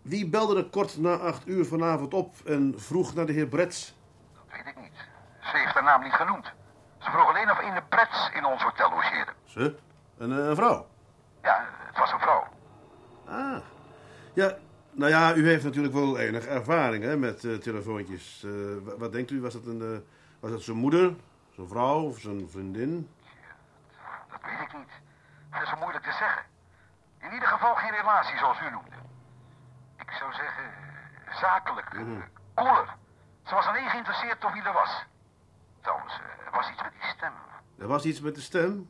Wie belde er kort na acht uur vanavond op en vroeg naar de heer Brets? Dat weet ik niet. Ze heeft haar naam niet genoemd. Ze vroeg alleen of in de Prets in ons hotel logeerde. Ze? Een, eh, een vrouw? Ja, het was een vrouw. Ah. Ja, nou ja, u heeft natuurlijk wel enig ervaring hè, met eh, telefoontjes. Wa- wat denkt u, was dat, een, was dat zijn moeder, zijn vrouw of zijn vriendin? Weet ik niet. Het is zo moeilijk te zeggen. In ieder geval geen relatie zoals u noemde. Ik zou zeggen, eh, zakelijk, eh, koeler. Ze was alleen geïnteresseerd of wie er was. Trouwens, eh, er was iets met die stem. Er was iets met de stem.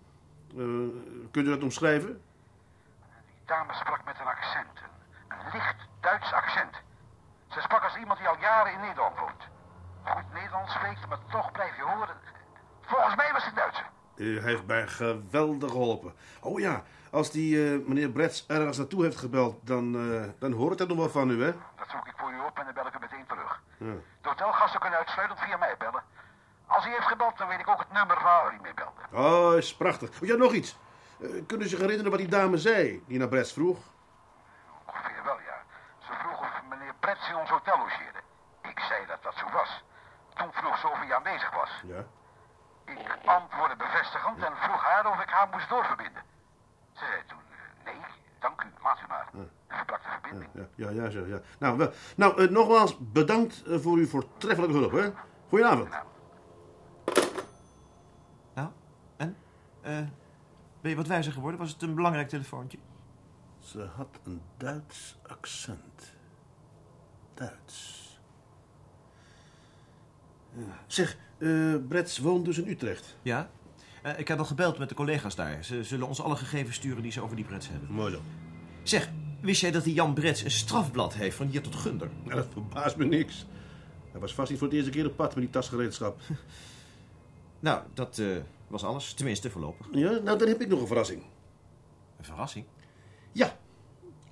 Eh, kunt u dat omschrijven? Die dame sprak met een accent. Een, een licht Duits accent. Ze sprak als iemand die al jaren in Nederland woont. Goed Nederlands spreekt, maar toch blijf je horen. Volgens mij was het Duitser. U heeft mij geweldig geholpen. Oh ja, als die eh, meneer Brets ergens naartoe heeft gebeld, dan, eh, dan hoor ik dat nog wel van u, hè? Dat zoek ik voor u op en dan bel ik u meteen terug. Ja. De hotelgasten kunnen uitsluitend via mij bellen. Als hij heeft gebeld, dan weet ik ook het nummer waar hij mee belde. Oh, is prachtig. Oh ja, nog iets. Eh, kunnen ze zich herinneren wat die dame zei, die naar Brets vroeg? Ongeveer wel, ja. Ze vroeg of meneer Pretz in ons hotel logeerde. Ik zei dat dat zo was. Toen vroeg ze of hij aanwezig was. Ja. Ik antwoordde bevestigend en vroeg haar of ik haar moest doorverbinden. Ze zei toen, eh, nee, dank u, laat u maar. En verbrak de verbinding. Ja, ja, ja, zo, ja. Nou, wel, nou eh, nogmaals bedankt eh, voor uw voortreffelijke hulp, hè? Goedenavond. Nou, en? Eh, ben je wat wijzer geworden? Was het een belangrijk telefoontje? Ze had een Duits accent. Duits. Ja. Zeg, eh Brets woont dus in Utrecht. Ja. Eh, ik heb al gebeld met de collega's daar. Ze zullen ons alle gegevens sturen die ze over die Brets hebben. Mooi zo. Zeg, wist jij dat die Jan Brets een strafblad heeft van hier tot Gunder? Ja, dat verbaast me niks. Hij was vast niet voor het eerste keer op pad met die tasgereedschap. Nou, dat eh, was alles. Tenminste, voorlopig. Ja, nou dan heb ik nog een verrassing. Een verrassing. Ja,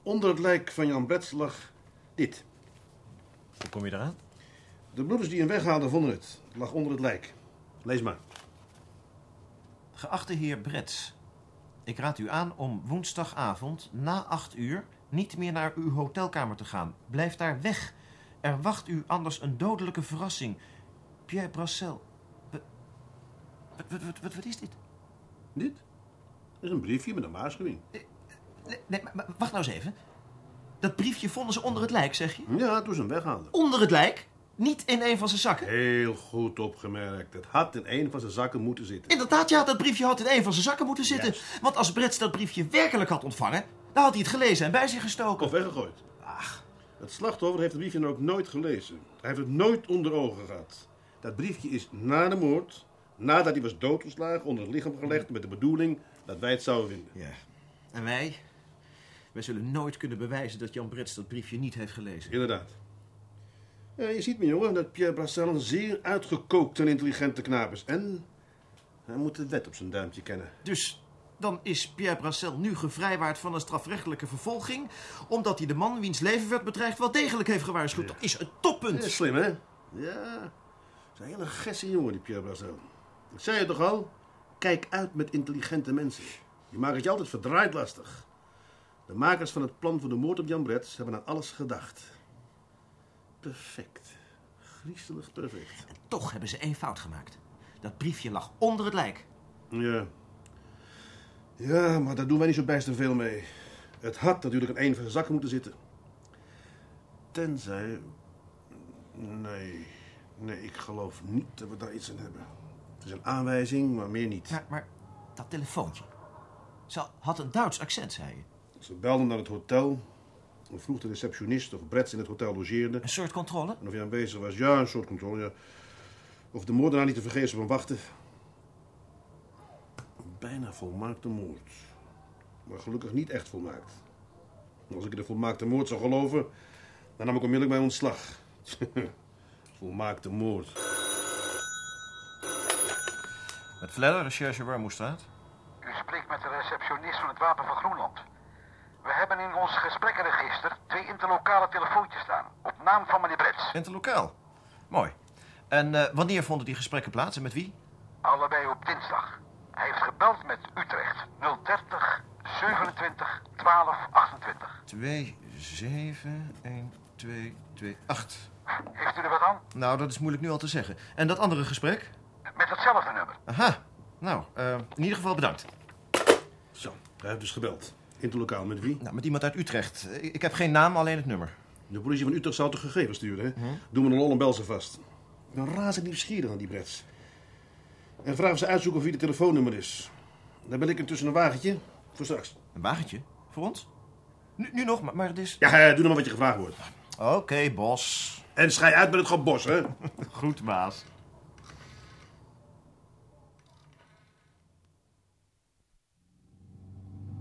onder het lijk van Jan Brets lag dit. Hoe kom je eraan? De broeders die hem weghaalden vonden het. Het lag onder het lijk. Lees maar. Geachte heer Brets, ik raad u aan om woensdagavond na acht uur niet meer naar uw hotelkamer te gaan. Blijf daar weg. Er wacht u anders een dodelijke verrassing. Pierre Brassel. Wat, wat, wat, wat, wat is dit? Dit? Dat is een briefje met een waarschuwing. Nee, nee, maar wacht nou eens even. Dat briefje vonden ze onder het lijk, zeg je? Ja, toen ze hem weghaalden. Onder het lijk? Niet in een van zijn zakken? Heel goed opgemerkt. Het had in een van zijn zakken moeten zitten. Inderdaad, ja, dat briefje had in een van zijn zakken moeten zitten. Want als Brets dat briefje werkelijk had ontvangen, dan had hij het gelezen en bij zich gestoken. Of weggegooid. Ach, Het slachtoffer heeft het briefje dan ook nooit gelezen. Hij heeft het nooit onder ogen gehad. Dat briefje is na de moord, nadat hij was doodgeslagen, onder het lichaam gelegd met de bedoeling dat wij het zouden vinden. ja. En wij? Wij zullen nooit kunnen bewijzen dat Jan Brets dat briefje niet heeft gelezen. Inderdaad. Ja, je ziet me, jongen, dat Pierre Brassel een zeer uitgekookt en intelligente knaap is. En hij moet de wet op zijn duimpje kennen. Dus dan is Pierre Brassel nu gevrijwaard van een strafrechtelijke vervolging... omdat hij de man wiens leven werd bedreigd wel degelijk heeft gewaarschuwd. Dat is een toppunt. Ja, slim, hè? Ja. Dat is een hele gesse jongen, die Pierre Brassel. Ik zei je toch al? Kijk uit met intelligente mensen. Die maken het je altijd verdraaid lastig. De makers van het plan voor de moord op Jan Brets hebben aan alles gedacht. Perfect. Griezelig perfect. En toch hebben ze één fout gemaakt. Dat briefje lag onder het lijk. Ja. Ja, maar daar doen wij niet zo bijster veel mee. Het had natuurlijk in een van zijn zakken moeten zitten. Tenzij... Nee. Nee, ik geloof niet dat we daar iets aan hebben. Het is een aanwijzing, maar meer niet. Maar, maar dat telefoontje. Ze had een Duits accent, zei je. Ze belden naar het hotel. En vroeg de receptionist of Brets in het hotel logeerde. Een soort controle. En of hij aanwezig was. Ja, een soort controle, ja. Of de moordenaar niet te vergeefs op hem wachtte. Bijna volmaakte moord. Maar gelukkig niet echt volmaakt. Als ik in de volmaakte moord zou geloven, dan nam ik onmiddellijk mijn ontslag. volmaakte moord. Met Fledder, recherche Warmoestraat. U spreekt met de receptionist van het Wapen van Groenland. We hebben in ons gesprekkenregister twee interlokale telefoontjes staan. Op naam van meneer Brets. Interlokaal. Mooi. En eh, wanneer vonden die gesprekken plaats en met wie? Allebei op dinsdag. Hij heeft gebeld met Utrecht. 030 27 12 28. 2, 7, 1, 2, 2, 8. Heeft u er wat aan? Nou, dat is moeilijk nu al te zeggen. En dat andere gesprek? Met hetzelfde nummer. Aha. Nou, eh, in ieder geval bedankt. Zo, hij heeft dus gebeld. Interlokaal met wie? Nou, met iemand uit Utrecht. Ik heb geen naam, alleen het nummer. De politie van Utrecht zou toch gegevens sturen, hè? Doe me een lol en bel ze vast. Ik ben razend nieuwsgierig aan die Brets. En vraag of ze uitzoeken of wie de telefoonnummer is. Dan ben ik intussen een wagentje voor straks. Een wagentje? Voor ons? Nu, nu nog, maar, maar het is... Ja, doe dan maar wat je gevraagd wordt. Oké, bos. En schij uit met het gebos, hè? Goed, baas.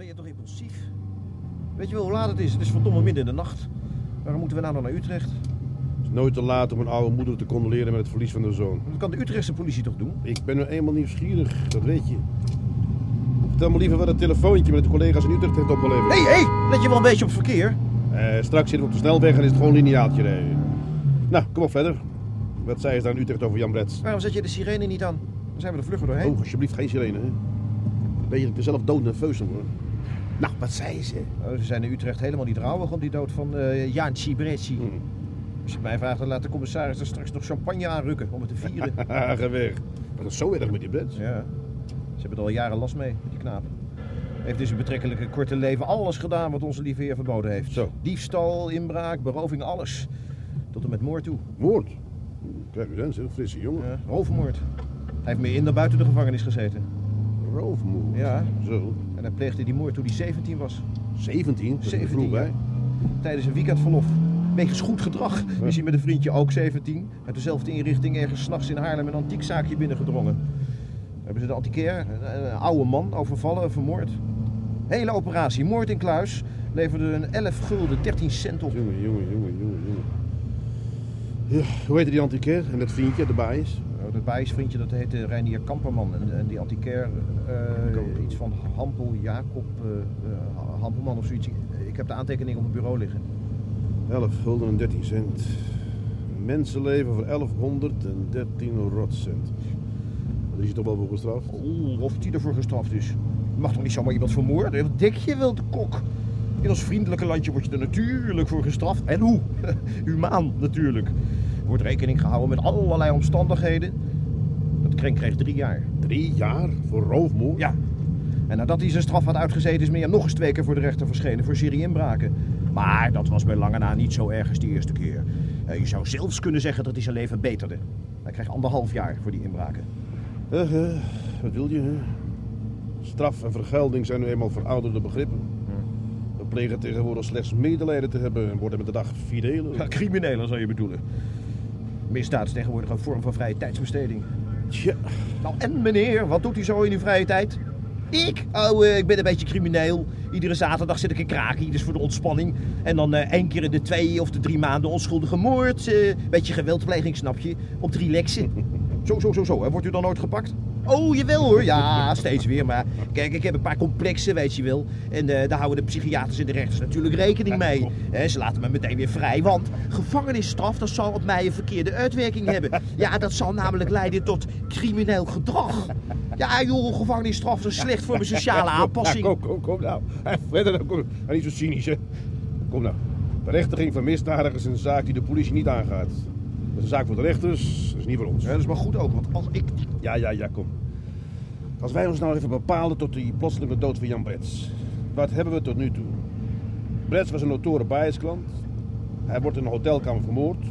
Ben je toch impulsief? Weet je wel hoe laat het is? Het is verdomme midden in de nacht. Waarom moeten we nou nog naar Utrecht? Het is nooit te laat om een oude moeder te condoleren met het verlies van haar zoon. Dat kan de Utrechtse politie toch doen? Ik ben nu eenmaal nieuwsgierig, dat weet je. Vertel me liever wat het telefoontje met de collega's in Utrecht heeft opgeleverd. Hé, hé! Let je wel een beetje op verkeer? Eh, straks zitten we op de snelweg en is het gewoon lineaaltje rijden. Nou, kom op verder. Wat zei ze daar in Utrecht over Jan Brets? Waarom zet je de sirene niet aan? Dan zijn we er vlugger doorheen. Oh, alsjeblieft, geen sirene, hè? Weet je, ik ben zelf doodnerveus van hoor. Nou, wat zei ze? Oh, ze zijn in Utrecht helemaal niet rouwig om die dood van eh Jan. Hm. Als je mij vraagt, dan laat de commissaris er straks nog champagne aanrukken om het te vieren. Ga weg. Maar dat is zo erg met die Brets. ja, ze hebben er al jaren last mee, met die knaap. Heeft in zijn betrekkelijke korte leven alles gedaan wat onze lieve heer verboden heeft. Zo. Diefstal, inbraak, beroving, alles. Tot en met moord toe. Moord. Kijk eens eens, een frisse jongen. Ja, roofmoord. Hij heeft meer in dan buiten de gevangenis gezeten. Roofmoord. Ja. Zo. En hij pleegde die moord toen hij 17 was. 17? Dat is er 17, vroeg bij. Tijdens een weekendverlof. Wegens goed gedrag is hij met een vriendje ook 17 uit dezelfde inrichting ergens s'nachts in Haarlem een antiekzaakje binnengedrongen. Hebben ze de antiquair, een, oude man, overvallen, vermoord. Hele operatie, moord in kluis, leverde een 11 gulden 13 cent op. Jongen, jongen, jongen, jongen, jongen. Ja, hoe heette die antiquair? En dat vriendje, de baais? Dat bijsvriendje dat heette Reinier Kamperman. En, en die antiquair, eh, iets van Hampel Jacob uh, Hampelman of zoiets. Ik heb de aantekening op mijn bureau liggen. 11 gulden en 13 cent. Mensenleven voor 1113 rotcent. Daar is toch wel voor gestraft? Oeh, of die ervoor gestraft is. Je mag toch niet zomaar iemand vermoorden? Wat denk je wel, de kok? In ons vriendelijke landje word je er natuurlijk voor gestraft. En hoe? Humaan, natuurlijk. Er wordt rekening gehouden met allerlei omstandigheden. Dat krenk kreeg drie jaar. Drie jaar voor roofmoord? Ja. En nadat hij zijn straf had uitgezeten, is Mirjam nog eens twee keer voor de rechter verschenen voor serie-inbraken. Maar dat was bij lange na niet zo erg als de eerste keer. Eh, Je zou zelfs kunnen zeggen dat hij zijn leven beterde. Hij kreeg anderhalf jaar voor die inbraken. Eh, wat wil je, hè? Straf en vergelding zijn nu eenmaal verouderde begrippen. We plegen tegenwoordig slechts medelijden te hebben en worden met de dag fidelen. Ja, criminelen zou je bedoelen. Misdaad is tegenwoordig een vorm van vrije tijdsbesteding. Tja, Nou, en meneer, wat doet u zo in uw vrije tijd? Ik? Oh, eh, ik ben een beetje crimineel. Iedere zaterdag zit ik in krakie, dus voor de ontspanning. En dan eh, één keer in de twee of de drie maanden onschuldige moord. eh, beetje geweldpleging, snap je? Om te relaxen. zo, zo, zo, zo. En wordt u dan nooit gepakt? Oh, jawel hoor. Ja, steeds weer. Maar kijk, ik heb een paar complexen, weet je wel. En eh, daar houden de psychiaters en de rechters natuurlijk rekening mee. Ze laten me meteen weer vrij, want gevangenisstraf dat zal op mij een verkeerde uitwerking hebben. Ja, dat zal namelijk leiden tot crimineel gedrag. Ja, joh, gevangenisstraf is slecht voor mijn sociale aanpassing. Kom, kom, kom nou. Verder, kom. Niet zo cynisch, hè. Kom nou. Berechtiging van misdadigers is een zaak die de politie niet aangaat. Is een zaak voor de rechters, dat is niet voor ons. Ja, dat is maar goed ook, want als ik... Ja, ja, ja, kom. Als wij ons nou even bepalen tot die plotselinge dood van Jan Brets. Wat hebben we tot nu toe? Brets was een notoren biasklant. Hij wordt in een hotelkamer vermoord.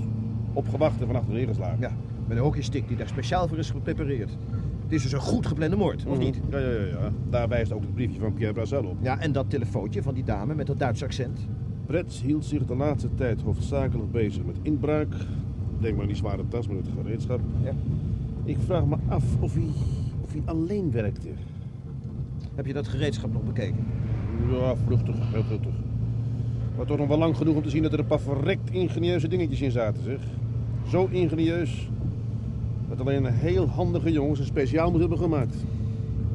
Opgewacht en vannacht neergeslagen. Ja, met een hokjestik die daar speciaal voor is geprepareerd. Het is dus een goed geplande moord, of niet? Ja, ja, ja, ja. Daar wijst ook het briefje van Pierre Brazel op. Ja, en dat telefoontje van die dame met dat Duits accent. Brets hield zich de laatste tijd hoofdzakelijk bezig met inbraak. Denk maar aan die zware tas met het gereedschap. Ja. Ik vraag me af of hij, of hij alleen werkte. Heb je dat gereedschap nog bekeken? Ja, vluchtig, heel vluchtig. Maar toch nog wel lang genoeg om te zien dat er een paar verrekt ingenieuze dingetjes in zaten, zeg. Zo ingenieus dat alleen een heel handige jongen ze speciaal moet hebben gemaakt.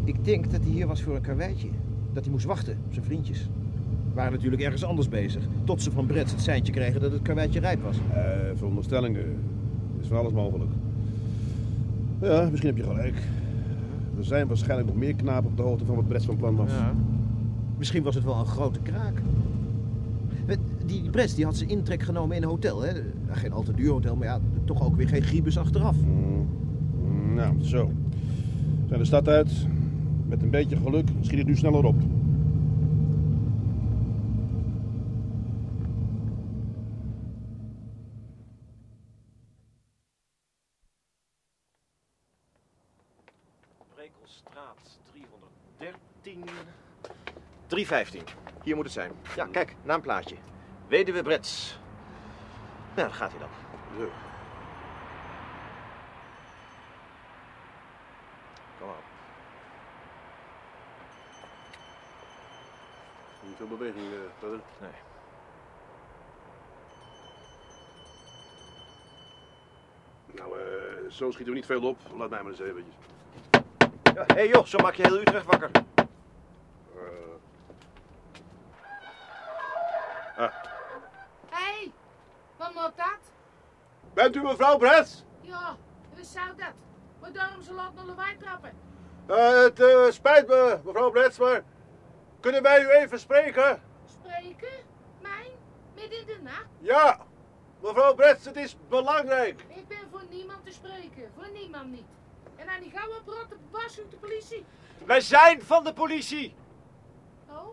Ik denk dat hij hier was voor een karweitje. Dat hij moest wachten op zijn vriendjes. Waren natuurlijk ergens anders bezig. Tot ze van Brets het seintje kregen dat het karweitje rijp was. Eh, veronderstellingen. is van alles mogelijk. Ja, misschien heb je gelijk. Er zijn waarschijnlijk nog meer knapen op de hoogte van wat Brets van plan was. Misschien was het wel een grote kraak. Met- Die Brets die had zijn intrek genomen in een hotel. Hè? Ja, Geen al te duur hotel, maar ja, toch ook weer geen griebus achteraf. Mm, Nou, zo. We zijn de stad uit. Met een beetje geluk schiet het nu sneller op. 315. Hier moet het zijn. Ja, kijk, naamplaatje. Weduwe Brets. Nou, daar gaat hij dan. Kom op. Niet veel beweging, eh, verder. Nee. Nou, eh, zo schieten we niet veel op. Laat mij maar eens even. Ja, hé hey joh, zo maak je heel Utrecht wakker. Eh, Hé, hey, wat moet dat? Bent u mevrouw Brets? Ja, wie zou dat? Maar daarom ze laat lawaai trappen. Eh, het eh, spijt me, mevrouw Brets, maar kunnen wij u even spreken? Spreken? Mijn? Midden in de nacht? Ja, mevrouw Brets, het is belangrijk. Ik ben voor niemand te spreken. Voor niemand niet. En aan die gouden brot op de politie. Wij zijn van de politie. Oh,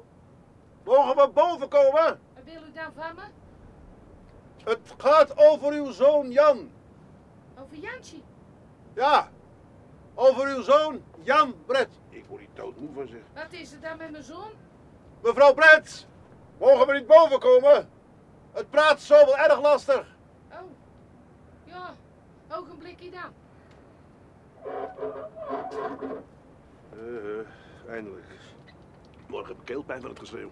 Mogen we boven komen? Wat wil u dan van me? Het gaat over uw zoon Jan. Over Jantje. Ja, over uw zoon Jan Brets. Ik word niet doodmoe van zich. Wat is er dan met mijn zoon? Mevrouw Brets, mogen we niet boven komen? Het praat zo wel erg lastig. Oh, ja, ogenblikje dan. Eh, eindelijk. Morgen heb ik keelpijn van het geschreeuw.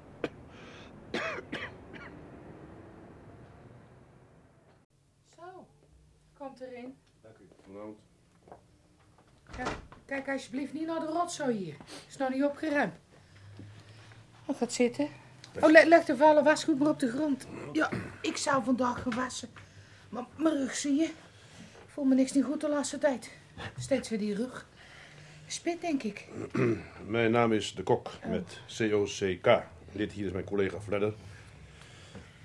Komt erin. Nou, Kijk, kijk alsjeblieft niet naar de rotzooi hier. Is nog niet opgeruimd. Oh, gaat zitten. Oh, le- leg de vuile wasgoed maar op de grond. Ja, ik zou vandaag gewassen. Maar mijn rug zie je. Ik voel me niks niet goed de laatste tijd. Steeds weer die rug. Spit, denk ik. Mijn naam is De Kok met C-O-C-K. Dit hier is mijn collega Fledder.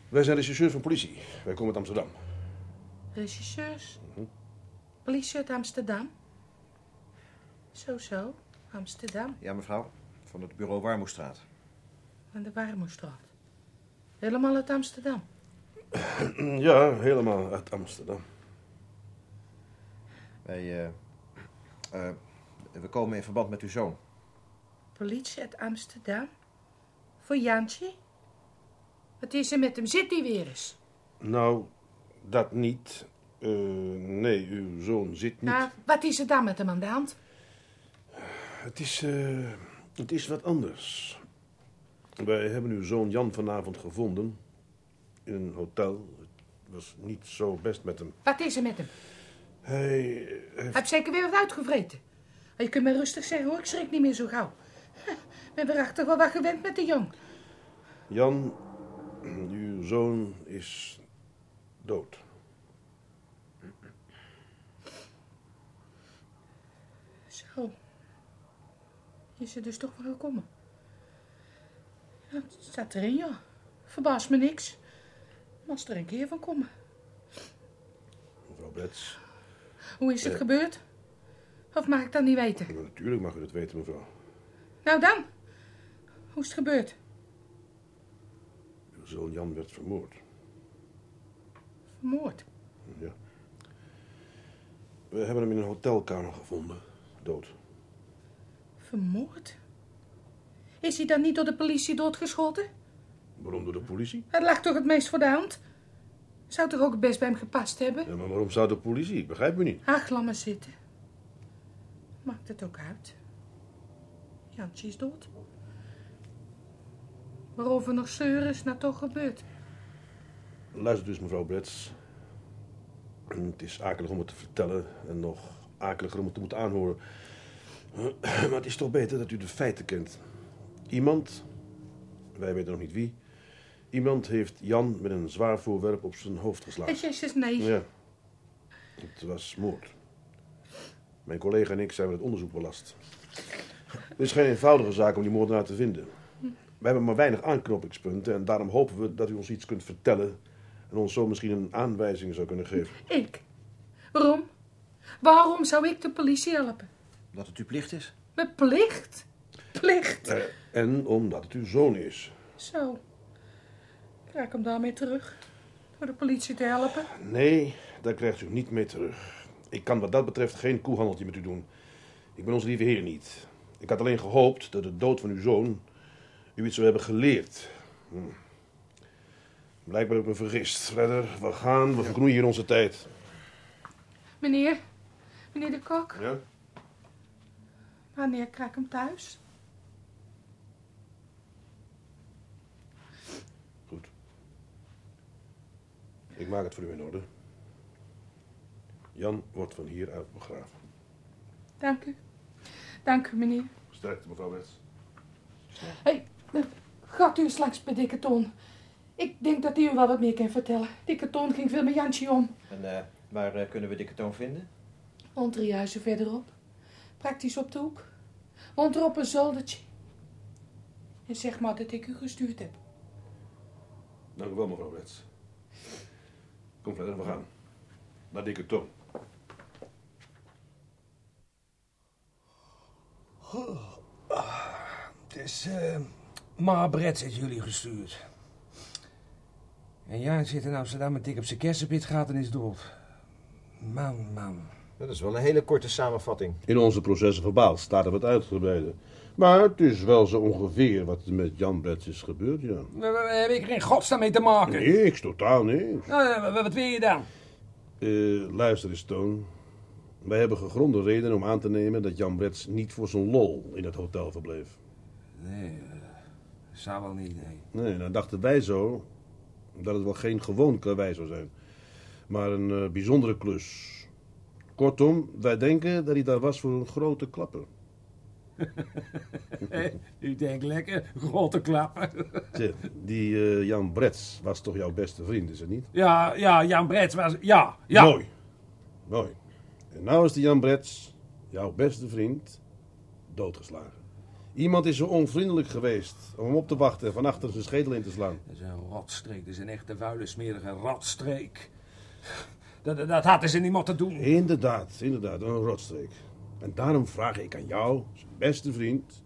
Wij zijn rechercheurs van politie. Wij komen uit Amsterdam. Regisseurs. Politie uit Amsterdam. Zo, zo. Amsterdam. Ja, mevrouw. Van het bureau Warmoestraat. Aan de Warmoestraat. Helemaal uit Amsterdam. Ja, helemaal uit Amsterdam. Wij, eh, eh, we komen in verband met uw zoon. Politie uit Amsterdam? Voor Jantje? Wat is er met hem? Zit hij weer eens? Nou, dat niet. Eh, nee, uw zoon zit niet. Nou, wat is er dan met hem aan de hand? Het, is, eh, het is wat anders. Wij hebben uw zoon Jan vanavond gevonden. In een hotel. Het was niet zo best met hem. Wat is er met hem? Hij heeft Hij heeft zeker weer wat uitgevreten. Je kunt me rustig zeggen hoor, ik schrik niet meer zo gauw. Ik ben waarachtig wel wat gewend met de jong. Jan, uw zoon is dood. Zo. Is er dus toch wel gekomen? Ja, het staat erin, ja. Verbaast me niks. Als er een keer van komen. Mevrouw Brets. Hoe is het Eh. gebeurd? Of mag ik dat niet weten? Nou, natuurlijk mag u dat weten, mevrouw. Nou dan. Hoe is het gebeurd? Uw zoon Jan werd vermoord. Vermoord. Ja. We hebben hem in een hotelkamer gevonden. Dood. Vermoord? Is hij dan niet door de politie doodgeschoten? Waarom door de politie? Het lag toch het meest voor de hand? Zou toch ook het best bij hem gepast hebben? Ja, maar waarom zou de politie? Ik begrijp u niet. Ach, laat maar zitten. Maakt het ook uit. Jantje is dood. Waarover nog zeuren is nou toch gebeurd. Luister dus, mevrouw Brets. Het is akelig om het te vertellen en nog akeliger om het te moeten aanhoren. Maar het is toch beter dat u de feiten kent. Iemand, wij weten nog niet wie, iemand heeft Jan met een zwaar voorwerp op zijn hoofd geslagen. Jezus, nee. Ja, het was moord. Mijn collega en ik zijn met het onderzoek belast. Het is geen eenvoudige zaak om die moordenaar te vinden. We hebben maar weinig aanknopingspunten en daarom hopen we dat u ons iets kunt vertellen en ons zo misschien een aanwijzing zou kunnen geven. Ik? Waarom? Waarom zou ik de politie helpen? Dat het uw plicht is. Mijn plicht? Plicht? Eh, en omdat het uw zoon is. Zo. Krijg ik hem daarmee terug? Door de politie te helpen? Nee, daar krijgt u niet mee terug. Ik kan wat dat betreft geen koehandeltje met u doen. Ik ben onze lieve heer niet. Ik had alleen gehoopt dat de dood van uw zoon u iets zou hebben geleerd. Hm. Blijkbaar heb ik me vergist. Verder, we gaan, we verknoeien hier onze tijd. Meneer? Meneer de kok? Ja? Wanneer krijg ik hem thuis? Goed. Ik maak het voor u in orde. Jan wordt van hieruit begraven. Dank u. Dank u, meneer. Sterkte, mevrouw Wets. Hé, hey, gaat u eens langs bij Dikke Toon. Ik denk dat hij u wel wat meer kan vertellen. Dikke Toon ging veel met Jantje om. En eh, waar eh, kunnen we Dikke Toon vinden? Woont drie huizen verderop. Praktisch op de hoek. Er op een zoldertje. En zeg maar dat ik u gestuurd heb. Dank u wel, mevrouw Wets. Kom verder, we gaan. Naar Dikke Toon. Het is eh Ma Brett heeft jullie gestuurd. En Jaan zit in Amsterdam met dik op zijn kersenpit gaat en is dood. Man, man. Dat is wel een hele korte samenvatting. In onze processen verbaal staat er wat uitgebreider. Maar het is wel zo ongeveer wat er met Jan Brets is gebeurd, ja. Heb ik er in godsnaam mee te maken. Niks, totaal niks. Nou, eh, wat wil je dan? Eh, luister eens, Toon. Wij hebben gegronde reden om aan te nemen dat Jan Brets niet voor zijn lol in het hotel verbleef. Nee, uh, zou wel niet, nee. Nee, dan dachten wij zo dat het wel geen gewoon karwei zou zijn. Maar een eh, bijzondere klus. Kortom, wij denken dat hij daar was voor een grote klapper. U denkt lekker, grote klappen. Tja, die eh, Jan Brets was toch jouw beste vriend, is het niet? Ja, ja, Jan Brett was... Ja, ja. Mooi. Mooi. En nou is die Jan Brets, jouw beste vriend, doodgeslagen. Iemand is zo onvriendelijk geweest om hem op te wachten en van achter zijn schedel in te slaan. Dat is een rotstreek, dat is een echte vuile, smerige rotstreek. Dat, dat, dat hadden ze niet moeten doen. Inderdaad, inderdaad, een rotstreek. En daarom vraag ik aan jou, zijn beste vriend,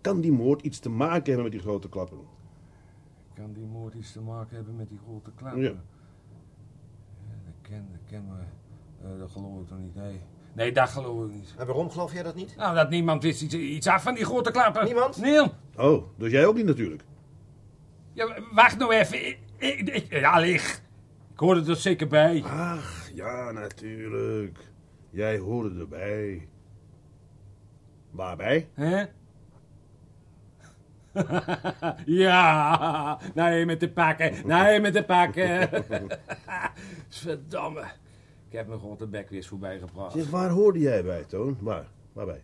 kan die moord iets te maken hebben met die grote klapper? Kan die moord iets te maken hebben met die grote klappen? Ja. Ja, dat ken, dat ken eh, dat geloof ik toch niet, nee. Nee, dat geloof ik niet. En waarom geloof jij dat niet? Nou, dat niemand wist iets, iets af van die grote klappen. Niemand? Nee. Oh, dus jij ook niet natuurlijk. Ja, wacht nou even. Ik, ik, ik- ja, lig. Ik hoorde er zeker bij. Ach, ja, natuurlijk. Jij hoorde erbij. Waarbij? Hè? ja, nee met de pakken, nee met de pakken. Verdamme. Ik heb mijn grote bek weer voorbij gebracht. Zeg, waar hoorde jij bij, Toon? Waar? Waarbij?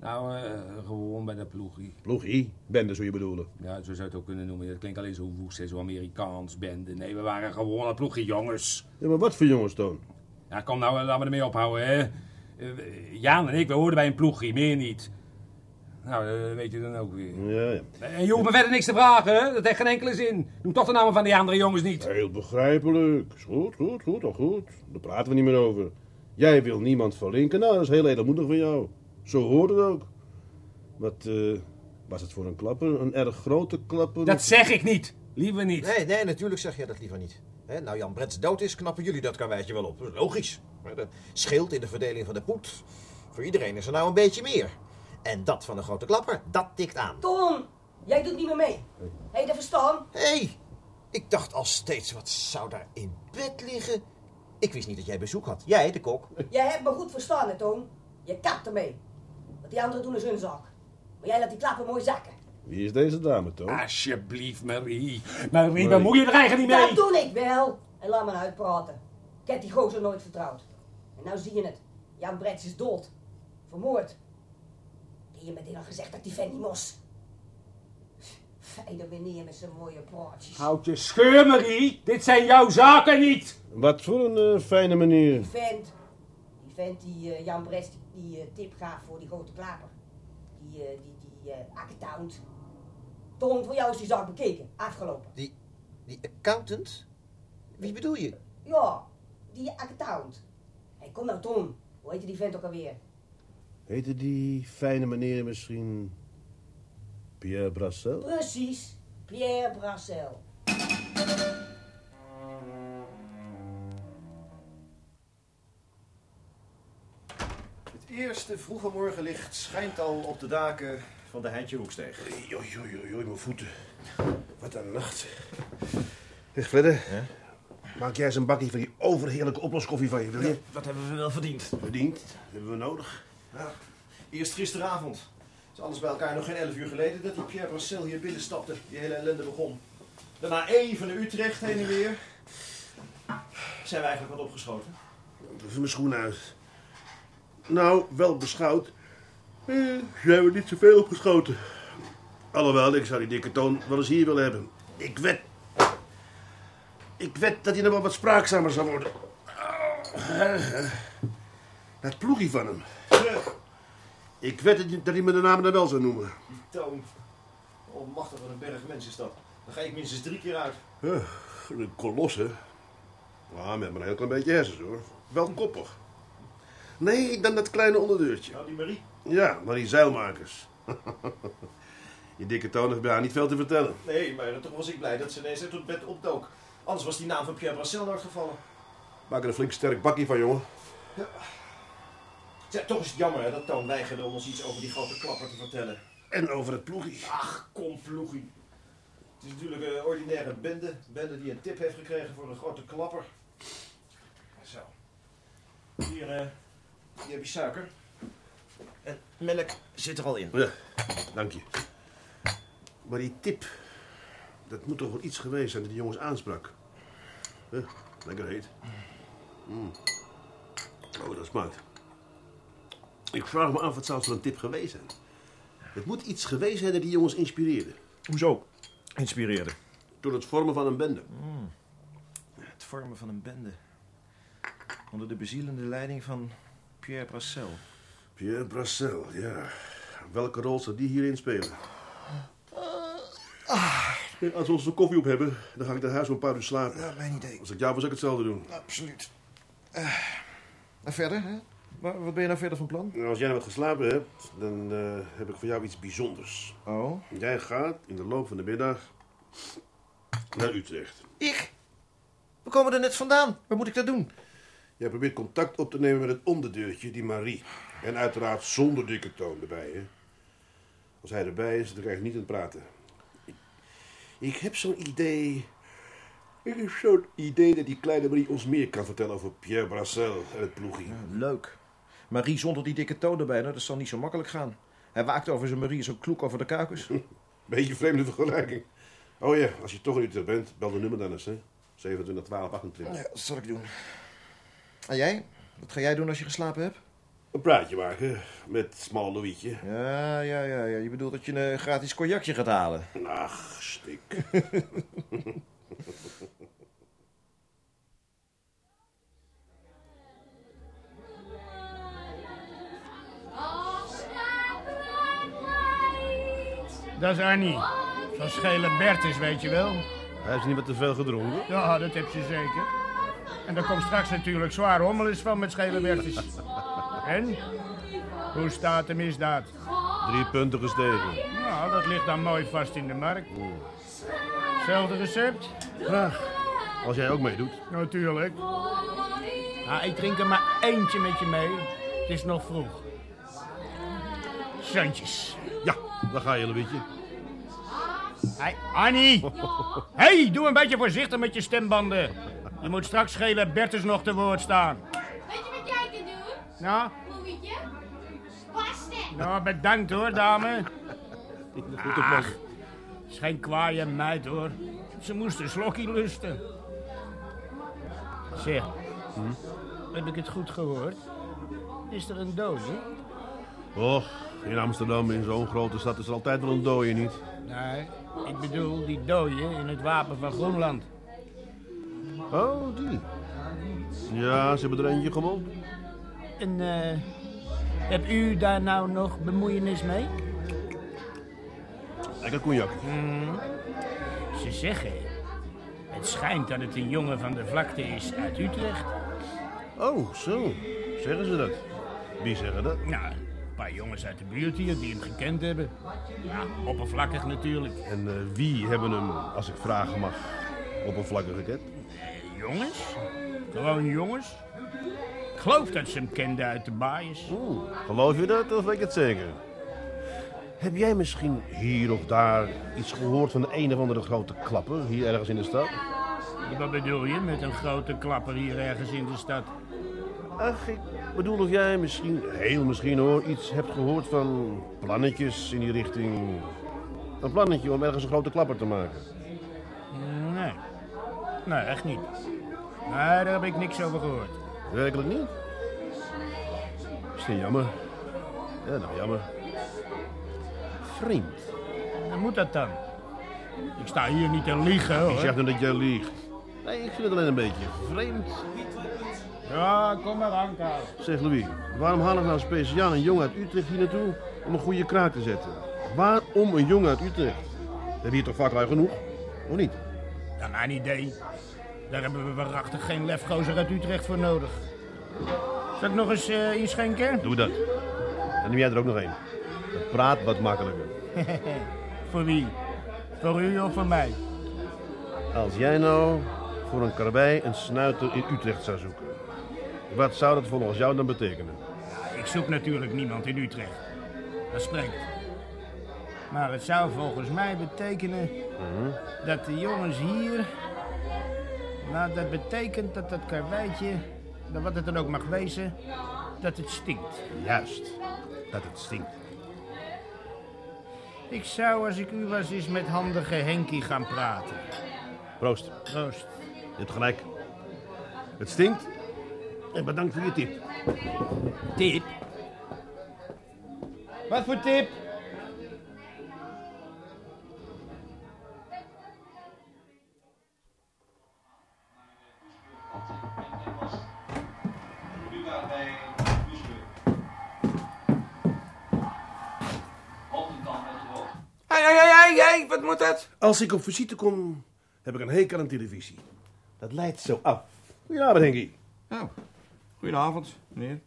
Nou, eh, gewoon bij de ploegie. Ploegie? Bende, zou je bedoelen? Ja, zo zou je het ook kunnen noemen. Dat klinkt alleen zo woest en zo Amerikaans, bende. Nee, we waren gewoon een ploegie, jongens. Ja, maar wat voor jongens dan? Ja, kom nou, eh, laten we ermee ophouden, hè. Eh, Jaan en ik, we hoorden bij een ploegie, meer niet. Nou, dat weet je dan ook weer. Ja, ja. En je hoeft me verder niks te vragen, hè? Dat heeft geen enkele zin. Doe toch de namen van die andere jongens niet. Heel begrijpelijk. Is goed, goed, goed, al goed. Daar praten we niet meer over. Jij wil niemand verlinken. Nou, dat is heel edelmoedig van jou. Zo hoort het ook. Wat eh, was het voor een klapper? Een erg grote klapper? Dat zeg ik niet. Liever niet. Nee, nee, natuurlijk zeg jij dat liever niet. Hè, nou Jan Brets dood is, knappen jullie dat karweitje wel op. Dat is logisch. Maar Dat scheelt in de verdeling van de poet. Voor iedereen is er nou een beetje meer. En dat van een grote klapper, dat tikt aan. Tom, jij doet niet meer mee. Heb je dat verstaan? Hé, hey, ik dacht al steeds, wat zou daar in bed liggen? Ik wist niet dat jij bezoek had. Jij, de kok. Jij hebt me goed verstaan, hè, Tom. Je kapt ermee. Wat die anderen doen is hun zak. Maar jij laat die klappen mooi zakken. Wie is deze dame, Toon? Alsjeblieft, Marie. Marie, bemoei je er eigenlijk niet mee. Dat doe ik wel. En laat me nou uitpraten. Ik heb die gozer nooit vertrouwd. En nou zie je het. Jan Brets is dood. Vermoord. Je meteen al gezegd dat die vent niet moest. Fijne meneer met zijn mooie praatjes. Houd je scheur, Marie. Dit zijn jouw zaken niet. Wat voor een eh, fijne manier. Die vent. Die vent die eh, Jan Brets die, eh, tip gaf voor die grote klaper. Die, eh, die, die eh, accountant. Tom, voor jou is die zaak bekeken. Afgelopen. Die, die accountant? Wie bedoel je? Ja, die accountant. Hé, kom nou Tom. Hoe heet die vent ook alweer? Heette die fijne meneer misschien Pierre Brassel? Precies. Pierre Brassel. Het eerste vroege morgenlicht schijnt al op de daken van de Heintje Hoeksteeg. Joi, joi, joi, joi, mijn voeten. Wat een nacht. Zeg, Fredde. Maak jij eens een bakje van die overheerlijke oploskoffie van je, wil je? Dat hebben we wel verdiend. Verdiend. Dat hebben we nodig. Ja, eerst gisteravond. Het is alles bij elkaar nog geen elf uur geleden dat die Pierre Brassel hier binnenstapte. Die hele ellende begon. Daarna even naar Utrecht heen en weer. Zijn we eigenlijk wat opgeschoten? Even mijn schoen uit. Nou, wel beschouwd. Eh, zijn we niet zoveel opgeschoten. Alhoewel, ik zou die dikke toon wel eens hier willen hebben. Ik wed. Ik wed dat hij nog wel wat spraakzamer zou worden. Oh, Dat ploegie van hem. Ik wed dat hij- dat hij me de naam dan wel zou noemen. Die toon. Oh, machtig, wat een berg mensen is dat. Dan ga ik minstens drie keer uit. Ja, een kolos, hè? Ja, met maar een heel klein beetje hersens, hoor. Wel koppig. Nee, dan dat kleine onderdeurtje. Nou, die Marie. Ja, maar die zeilmakers. Die dikke toon heeft bij haar niet veel te vertellen. Nee, maar toch was ik blij dat ze ineens uit het bed opdook. Anders was die naam van Pierre Brassel nooit gevallen. Maak er een flink sterk bakje van, jongen. Ja, toch is het jammer hè, dat Toon weigerde om ons iets over die grote klapper te vertellen. En over het ploegie. Ach, kom ploegie. Het is natuurlijk een ordinaire bende. Bende die een tip heeft gekregen voor een grote klapper. Zo. Hier, eh, hier heb je suiker. En melk zit er al in. Ja, dank je. Maar die tip, dat moet toch wel iets geweest zijn dat die jongens aansprak. Huh, lekker heet. Mm. Oh, dat smaakt. Ik vraag me af, wat zou een tip geweest zijn? Het moet iets geweest zijn dat die jongens inspireerde. Hoezo? Inspireerde. Door het vormen van een bende. Het vormen van een bende. Onder de bezielende leiding van Pierre Brassel. Pierre Brassel, ja. Welke rol zou die hierin spelen? Ja, Als we onze koffie op hebben, dan ga ik naar huis een paar uur slapen. Ja, mijn idee. Als ik jou was, zou ik hetzelfde doen. Absoluut. Eh, en verder, hè? Maar wat ben je nou verder van plan? Nou, als jij nou wat geslapen hebt, dan eh, heb ik voor jou iets bijzonders. Oh? Jij gaat in de loop van de middag naar Utrecht. Ik? We komen er net vandaan. Waar moet ik dat doen? Jij probeert contact op te nemen met het onderdeurtje, die Marie. En uiteraard zonder dikke toon erbij, hè. Als hij erbij is, dan krijg je niet aan het praten. Ik, ik heb zo'n idee... Ik heb zo'n idee dat die kleine Marie ons meer kan vertellen over Pierre Brassel en het ploegie. Leuk. Marie zonder die dikke toon erbij, nou, dat zal niet zo makkelijk gaan. Hij waakt over zijn Marie zo kloek over de kuikens. Beetje vreemde vergelijking. Oh ja, als je toch in Utrecht bent, bel de nummer dan eens, hè. 27 12 28. Ja, dat zal ik doen. En jij? Wat ga jij doen als je geslapen hebt? Een praatje maken met smalle Louietje. Ja, ja, ja, ja. Je bedoelt dat je een gratis cognacje gaat halen? Ach, stik. Dat is Annie. Zo'n schele Bertus, weet je wel. Hij heeft niet wat te veel gedronken. Ja, dat heb je zeker. En er komt straks natuurlijk zwaar hommelis van met schele Bertus. En? Hoe staat de misdaad? Drie punten gestegen. Nou, dat ligt dan mooi vast in de markt. Hetzelfde recept? Graag. Als jij ook meedoet. Natuurlijk. Ah, ik drink er maar eentje met je mee. Het is nog vroeg. Zandjes. Daar ga je, Louietje. Hey, Annie! hey, doe een beetje voorzichtig met je stembanden. Je moet straks schelen Bertus nog te woord staan. Weet je wat jij kan doen? Nou, Louietje? Spasten. nou bedankt hoor, dame. Goed op, man. Ach, is geen kwaaie meid hoor. Ze moest een slokje lusten. Zeg, heb ik het goed gehoord? Is er een dode? Och, in Amsterdam, in zo'n grote stad, is er altijd wel een dooie, niet? Nee, ik bedoel die dode in het wapen van Groenland. Oh, die. Ja, ze hebben er eentje gewonnen. En eh, heb u daar nou nog bemoeienis mee? Lekker cognac. Hmm. Ze zeggen, het schijnt dat het een jongen van de vlakte is uit Utrecht. Oh, zo. Zeggen ze dat? Wie zeggen dat? Nou, een paar jongens uit de buurt hier die hem gekend hebben. Ja, oppervlakkig natuurlijk. En eh, wie hebben hem, als ik vragen mag, oppervlakkig gekend? Eh, jongens? Gewoon jongens? Ik geloof dat ze hem kenden uit de baaiers. Oeh, geloof je dat of weet ik het zeker? Heb jij misschien hier of daar iets gehoord van de een of andere grote klapper hier ergens in de stad? Wat bedoel je met een grote klapper hier ergens in de stad? Ach, ik bedoel of jij misschien, heel misschien hoor, iets hebt gehoord van plannetjes in die richting. Een plannetje om ergens een grote klapper te maken. Nee. Nee, echt niet. Nee, daar heb ik niks over gehoord. Werkelijk niet? Is niet jammer? Ja, nou jammer. Vreemd. Dan moet dat dan. Ik sta hier niet te liegen, hoor. Ik zeg nou dat jij liegt. Nee, ik vind het alleen een beetje vreemd. Ja, kom maar aan, Karel. Zeg Louis, waarom haal ik nou speciaal een jongen uit Utrecht hier naartoe om een goede kraak te zetten? Waarom een jongen uit Utrecht? We hebben hier toch vaklui genoeg? Of niet? Ja, mijn idee. Daar hebben we waarachtig geen lefgozer uit Utrecht voor nodig. Zal ik nog eens eh, inschenken? Doe dat. En neem jij er ook nog een. Het praat wat makkelijker. voor wie? Voor u of voor mij? Als jij nou voor een karwei een snuiter in Utrecht zou zoeken. Wat zou dat volgens jou dan betekenen? Ik zoek natuurlijk niemand in Utrecht. Dat spreekt. Maar het zou volgens mij betekenen dat de jongens hier... Nou, dat betekent dat dat karweitje, nou, wat het dan ook mag wezen, dat het stinkt. Juist, dat het stinkt. Ik zou, als ik u was, eens met handige Henkie gaan praten. Proost. Proost. Je hebt gelijk. Het stinkt. En bedankt voor je tip. Tip? Wat voor tip? Hé, hé, hé, hé, wat moet dat? Als ik op visite kom, heb ik een hekel aan televisie. Dat leidt zo af. Ja, denk ik. Goedenavond, meneer.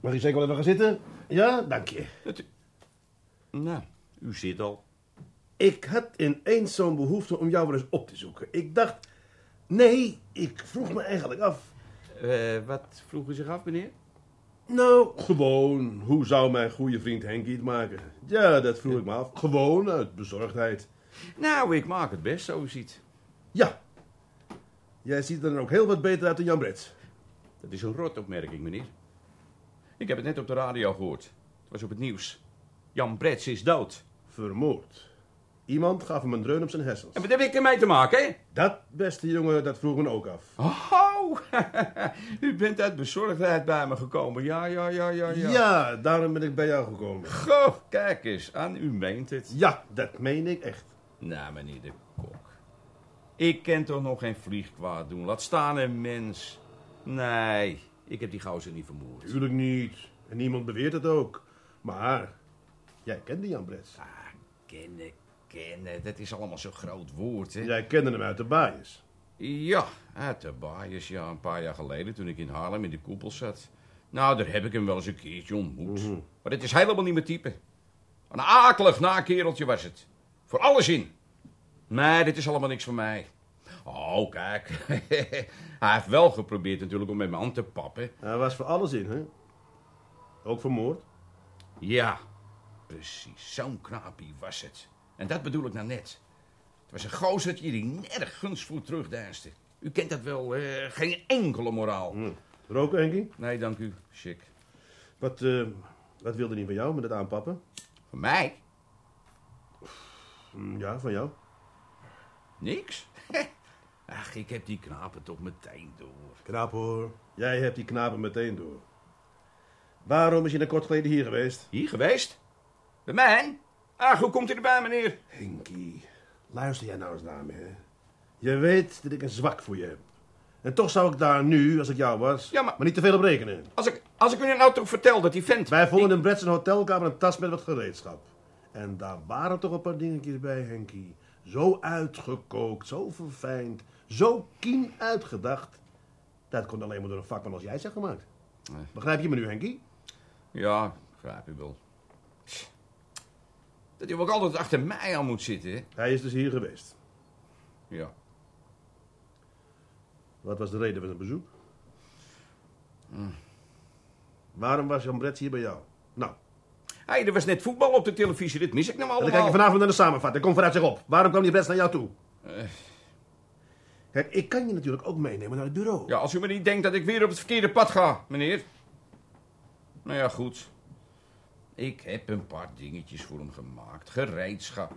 Mag je zeker wel even gaan zitten? Ja, dank je. Nou, u zit al. Ik had ineens zo'n behoefte om jou wel eens op te zoeken. Ik dacht, nee, ik vroeg me eigenlijk af. Eh, wat vroeg u zich af, meneer? Nou, gewoon, hoe zou mijn goede vriend Henkie het maken? Ja, dat vroeg ik me af. Gewoon uit bezorgdheid. Nou, ik maak het best, zo u ziet. Ja. Jij ziet er dan ook heel wat beter uit dan Jan Brets. Dat is een rotopmerking, meneer. Ik heb het net op de radio gehoord. Het was op het nieuws. Jan Brets is dood. Vermoord. Iemand gaf hem een dreun op zijn hersens. En wat heb ik ermee te maken, hè? Dat, beste jongen, dat vroeg me ook af. Oh, u bent uit bezorgdheid bij me gekomen. Ja, ja, ja, ja, ja. Ja, daarom ben ik bij jou gekomen. Goh, kijk eens, aan u meent het. Ja, dat meen ik echt. Nou, meneer de kok. Ik ken toch nog geen vlieg kwaad doen. Laat staan een mens. Nee, ik heb die gozer niet vermoord. Tuurlijk niet. En niemand beweert het ook. Maar, jij kende Jan Brets. Ah, kennen, kennen. Dat is allemaal zo'n groot woord, hè? Jij kende hem uit de baaiers. Ja, uit de baaiers, ja. Een paar jaar geleden, toen ik in Haarlem in de koepel zat. Nou, daar heb ik hem wel eens een keertje ontmoet. Maar het is helemaal niet mijn type. Een akelig nakereltje was het. Voor alles in. Nee, dit is allemaal niks voor mij. Oh, kijk. Hij heeft wel geprobeerd natuurlijk om met me aan te pappen. Hij was voor alles in, hè? Ook vermoord? Ja, precies. Zo'n knapie was het. En dat bedoel ik nou net. Het was een gozertje die nergens voor terugdeinste. U kent dat wel, eh, geen enkele moraal. Hm. Roken, Henkie? Nee, dank u. Chic. Wat, eh, wat wilde hij van jou met het aanpappen? Van mij? Ja, van jou. Niks? Ach, ik heb die knapen toch meteen door. Knap hoor. Jij hebt die knapen meteen door. Waarom is je dan kort geleden hier geweest? Hier geweest? Bij mij? Ach, hoe komt u erbij, meneer? Henkie, luister jij nou eens naar me, hè? Je weet dat ik een zwak voor je heb. En toch zou ik daar nu, als ik jou was, Ja, maar- niet te veel op rekenen. Als ik, als ik u nou toch vertel dat die vent... Wij vonden in Brets een hotelkamer een tas met wat gereedschap. En daar waren toch een paar dingetjes bij, Henkie. Zo uitgekookt, zo verfijnd, zo kien uitgedacht. Dat kon alleen maar door een vakman als jij zijn gemaakt. Nee. Begrijp je me nu, Henkie? Ja, begrijp u wel. Dat hij ook altijd achter mij aan moet zitten, hè? Hij is dus hier geweest. Ja. Wat was de reden van zijn bezoek? Hm. Waarom was Jan Brets hier bij jou? Nou, Hé, er was net voetbal op de televisie, dit mis ik nou dan allemaal. kijk je vanavond naar de samenvatting. Kom vooruit zich op. Waarom kwam die Brets naar jou toe? Eh. Kijk, ik kan je natuurlijk ook meenemen naar het bureau. Ja, als u maar niet denkt dat ik weer op het verkeerde pad ga, meneer. Nou ja, goed. Ik heb een paar dingetjes voor hem gemaakt. Gereedschap.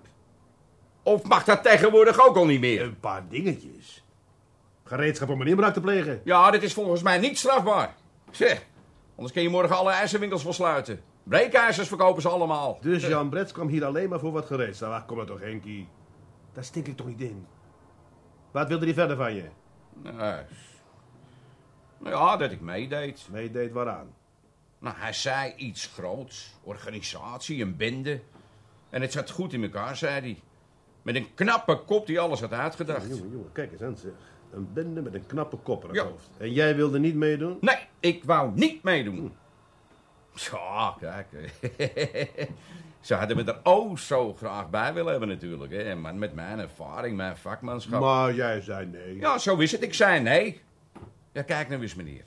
Of mag dat tegenwoordig ook al niet meer? Een paar dingetjes. Gereedschap om een inbraak te plegen. Ja, dit is volgens mij niet strafbaar. Zeg, anders kun je morgen alle ijzerwinkels wel sluiten. Breekijzers verkopen ze allemaal. Dus Jan Brets kwam hier alleen maar voor wat gereedschap. Ach, kom er toch, Henkie. Daar stink ik toch niet in. Wat wilde hij verder van je? Nou ja, dat ik meedeed. Meedeed waaraan? Nou, hij zei iets groots. Organisatie, een bende. En het zat goed in elkaar, zei hij. Met een knappe kop die alles had uitgedacht. Jongen, jongen, kijk eens aan zeg. Een bende met een knappe kop in het Ja. hoofd. En jij wilde niet meedoen? Nee, ik wou niet meedoen. Ja, kijk. Ze hadden me er oh zo graag bij willen hebben natuurlijk. Hè. Maar met mijn ervaring, mijn vakmanschap. Maar jij zei nee. Ja, zo is het. Ik zei nee. Ja, kijk nou eens, meneer.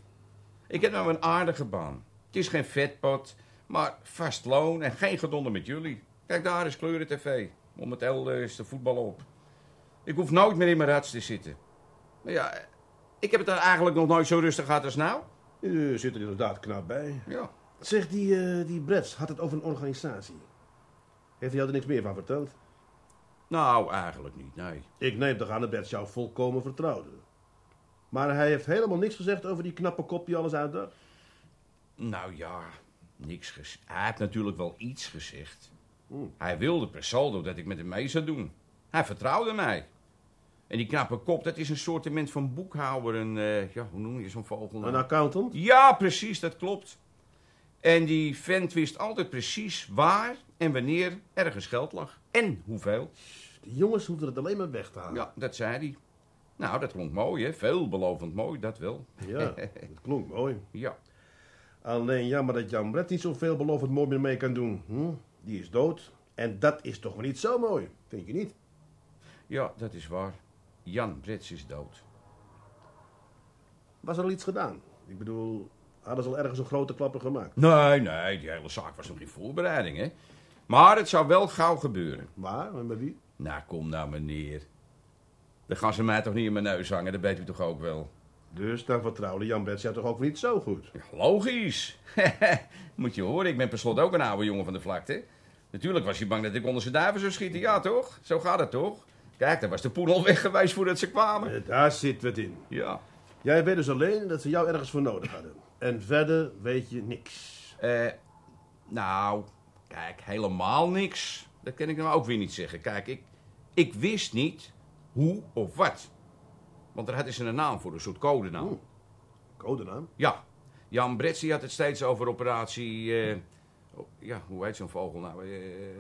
Ik heb nou een aardige baan. Het is geen vetpot, maar vast loon en geen gedonder met jullie. Kijk, daar is kleuren tv. Momenteel eh, is de voetbal op. Ik hoef nooit meer in mijn rats te zitten. Maar ja, ik heb het er eigenlijk nog nooit zo rustig gehad als nou. Je zit er inderdaad knap bij. Ja. Zeg, die, eh, die Brets had het over een organisatie. Heeft hij jou er niks meer van verteld? Nou, eigenlijk niet, nee. Ik neem toch aan dat Brets jou volkomen vertrouwde. Maar hij heeft helemaal niks gezegd over die knappe kop die alles uitdacht. Nou ja, niks gezegd. Hij heeft natuurlijk wel iets gezegd. Hmm. Hij wilde per saldo dat ik met hem mee zou doen. Hij vertrouwde mij. En die knappe kop, dat is een soortement van boekhouder. Een, eh, ja, hoe noem je zo'n vogel nou? Een accountant? Ja, precies, dat klopt. En die vent wist altijd precies waar en wanneer ergens geld lag. En hoeveel. Die jongens hoefden het alleen maar weg te halen. Ja, dat zei hij. Nou, dat klonk mooi, hè? Veelbelovend mooi, dat wel. Ja, dat klonk mooi. Ja. Alleen jammer dat Jan Brett niet zoveel belovend mooi meer mee kan doen. Hm? Die is dood. En dat is toch niet zo mooi, vind je niet? Ja, dat is waar. Jan Brits is dood. Was er al iets gedaan? Ik bedoel, hadden ze al ergens een grote klapper gemaakt? Nee, nee, die hele zaak was nog in voorbereiding, hè. Maar het zou wel gauw gebeuren. Waar en bij wie? Nou, kom nou, meneer. Dan gaan ze mij toch niet in mijn neus hangen, dat weet u toch ook wel. Dus dan vertrouwde Jan Brett jou toch ook niet zo goed? Ja, logisch. Moet je horen, ik ben per slot ook een oude jongen van de vlakte. Natuurlijk was hij bang dat ik onder zijn duiven zou schieten, ja toch? Zo gaat het toch? Kijk, daar was de poel al weg geweest voordat ze kwamen. Eh, Daar zit wat in. Ja. Jij weet dus alleen dat ze jou ergens voor nodig hadden. En verder weet je niks. Eh, nou, kijk, helemaal niks. Dat kan ik nou ook weer niet zeggen. Kijk, ik, ik wist niet hoe of wat. Want daar hadden ze een naam voor, een soort codenaam. Codenaam? Ja. Jan Bretsie had het steeds over operatie... eh, oh, ja, hoe heet zo'n vogel nou? Eh,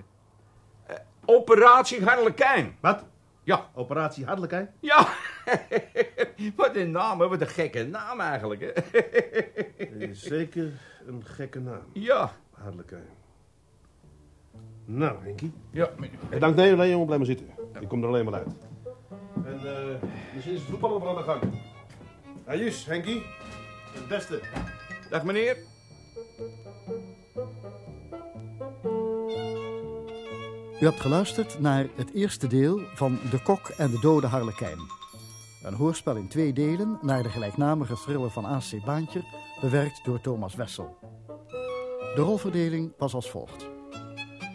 eh, operatie Harlekijn. Wat? Ja. Operatie Harlekijn? Ja. wat een naam, wat een gekke naam eigenlijk. Hè? Zeker een gekke naam. Ja. Harlekijn. Nou, Henkie. Ja. Bedankt. Nee, nee, jongen, blijf maar zitten. Ik kom er alleen maar uit. En eh misschien is het voetballen wel aan de gang. Ajus, Henkie. Het beste. Dag meneer. U hebt geluisterd naar het eerste deel van De Kok en de Dode Harlekijn. Een hoorspel in twee delen naar de gelijknamige thriller van A.C. Baantjer, bewerkt door Thomas Wessel. De rolverdeling was als volgt.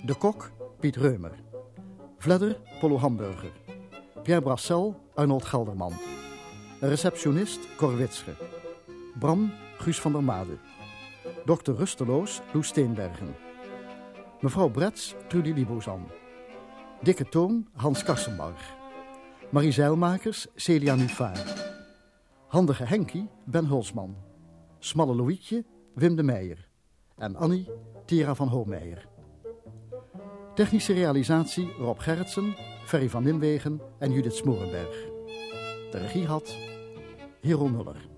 De Kok, Piet Reumer. Vledder, Polo Hamburger. Pierre Brassel, Arnold Gelderman. Receptionist, Cor Witsche. Bram, Guus van der Made. Dokter Rusteloos, Loes Steenbergen. Mevrouw Brets, Trudy Libozan. Dikke Toon, Hans Kassenbarg. Marie Zeilmakers, Celia Nufaar. Handige Henkie, Ben Hulsman. Smalle Louietje, Wim de Meijer. En Annie, Tira van Hoomeijer. Technische realisatie Rob Gerritsen, Ferry van Nimwegen en Judith Smorenberg. De regie had Hero Muller.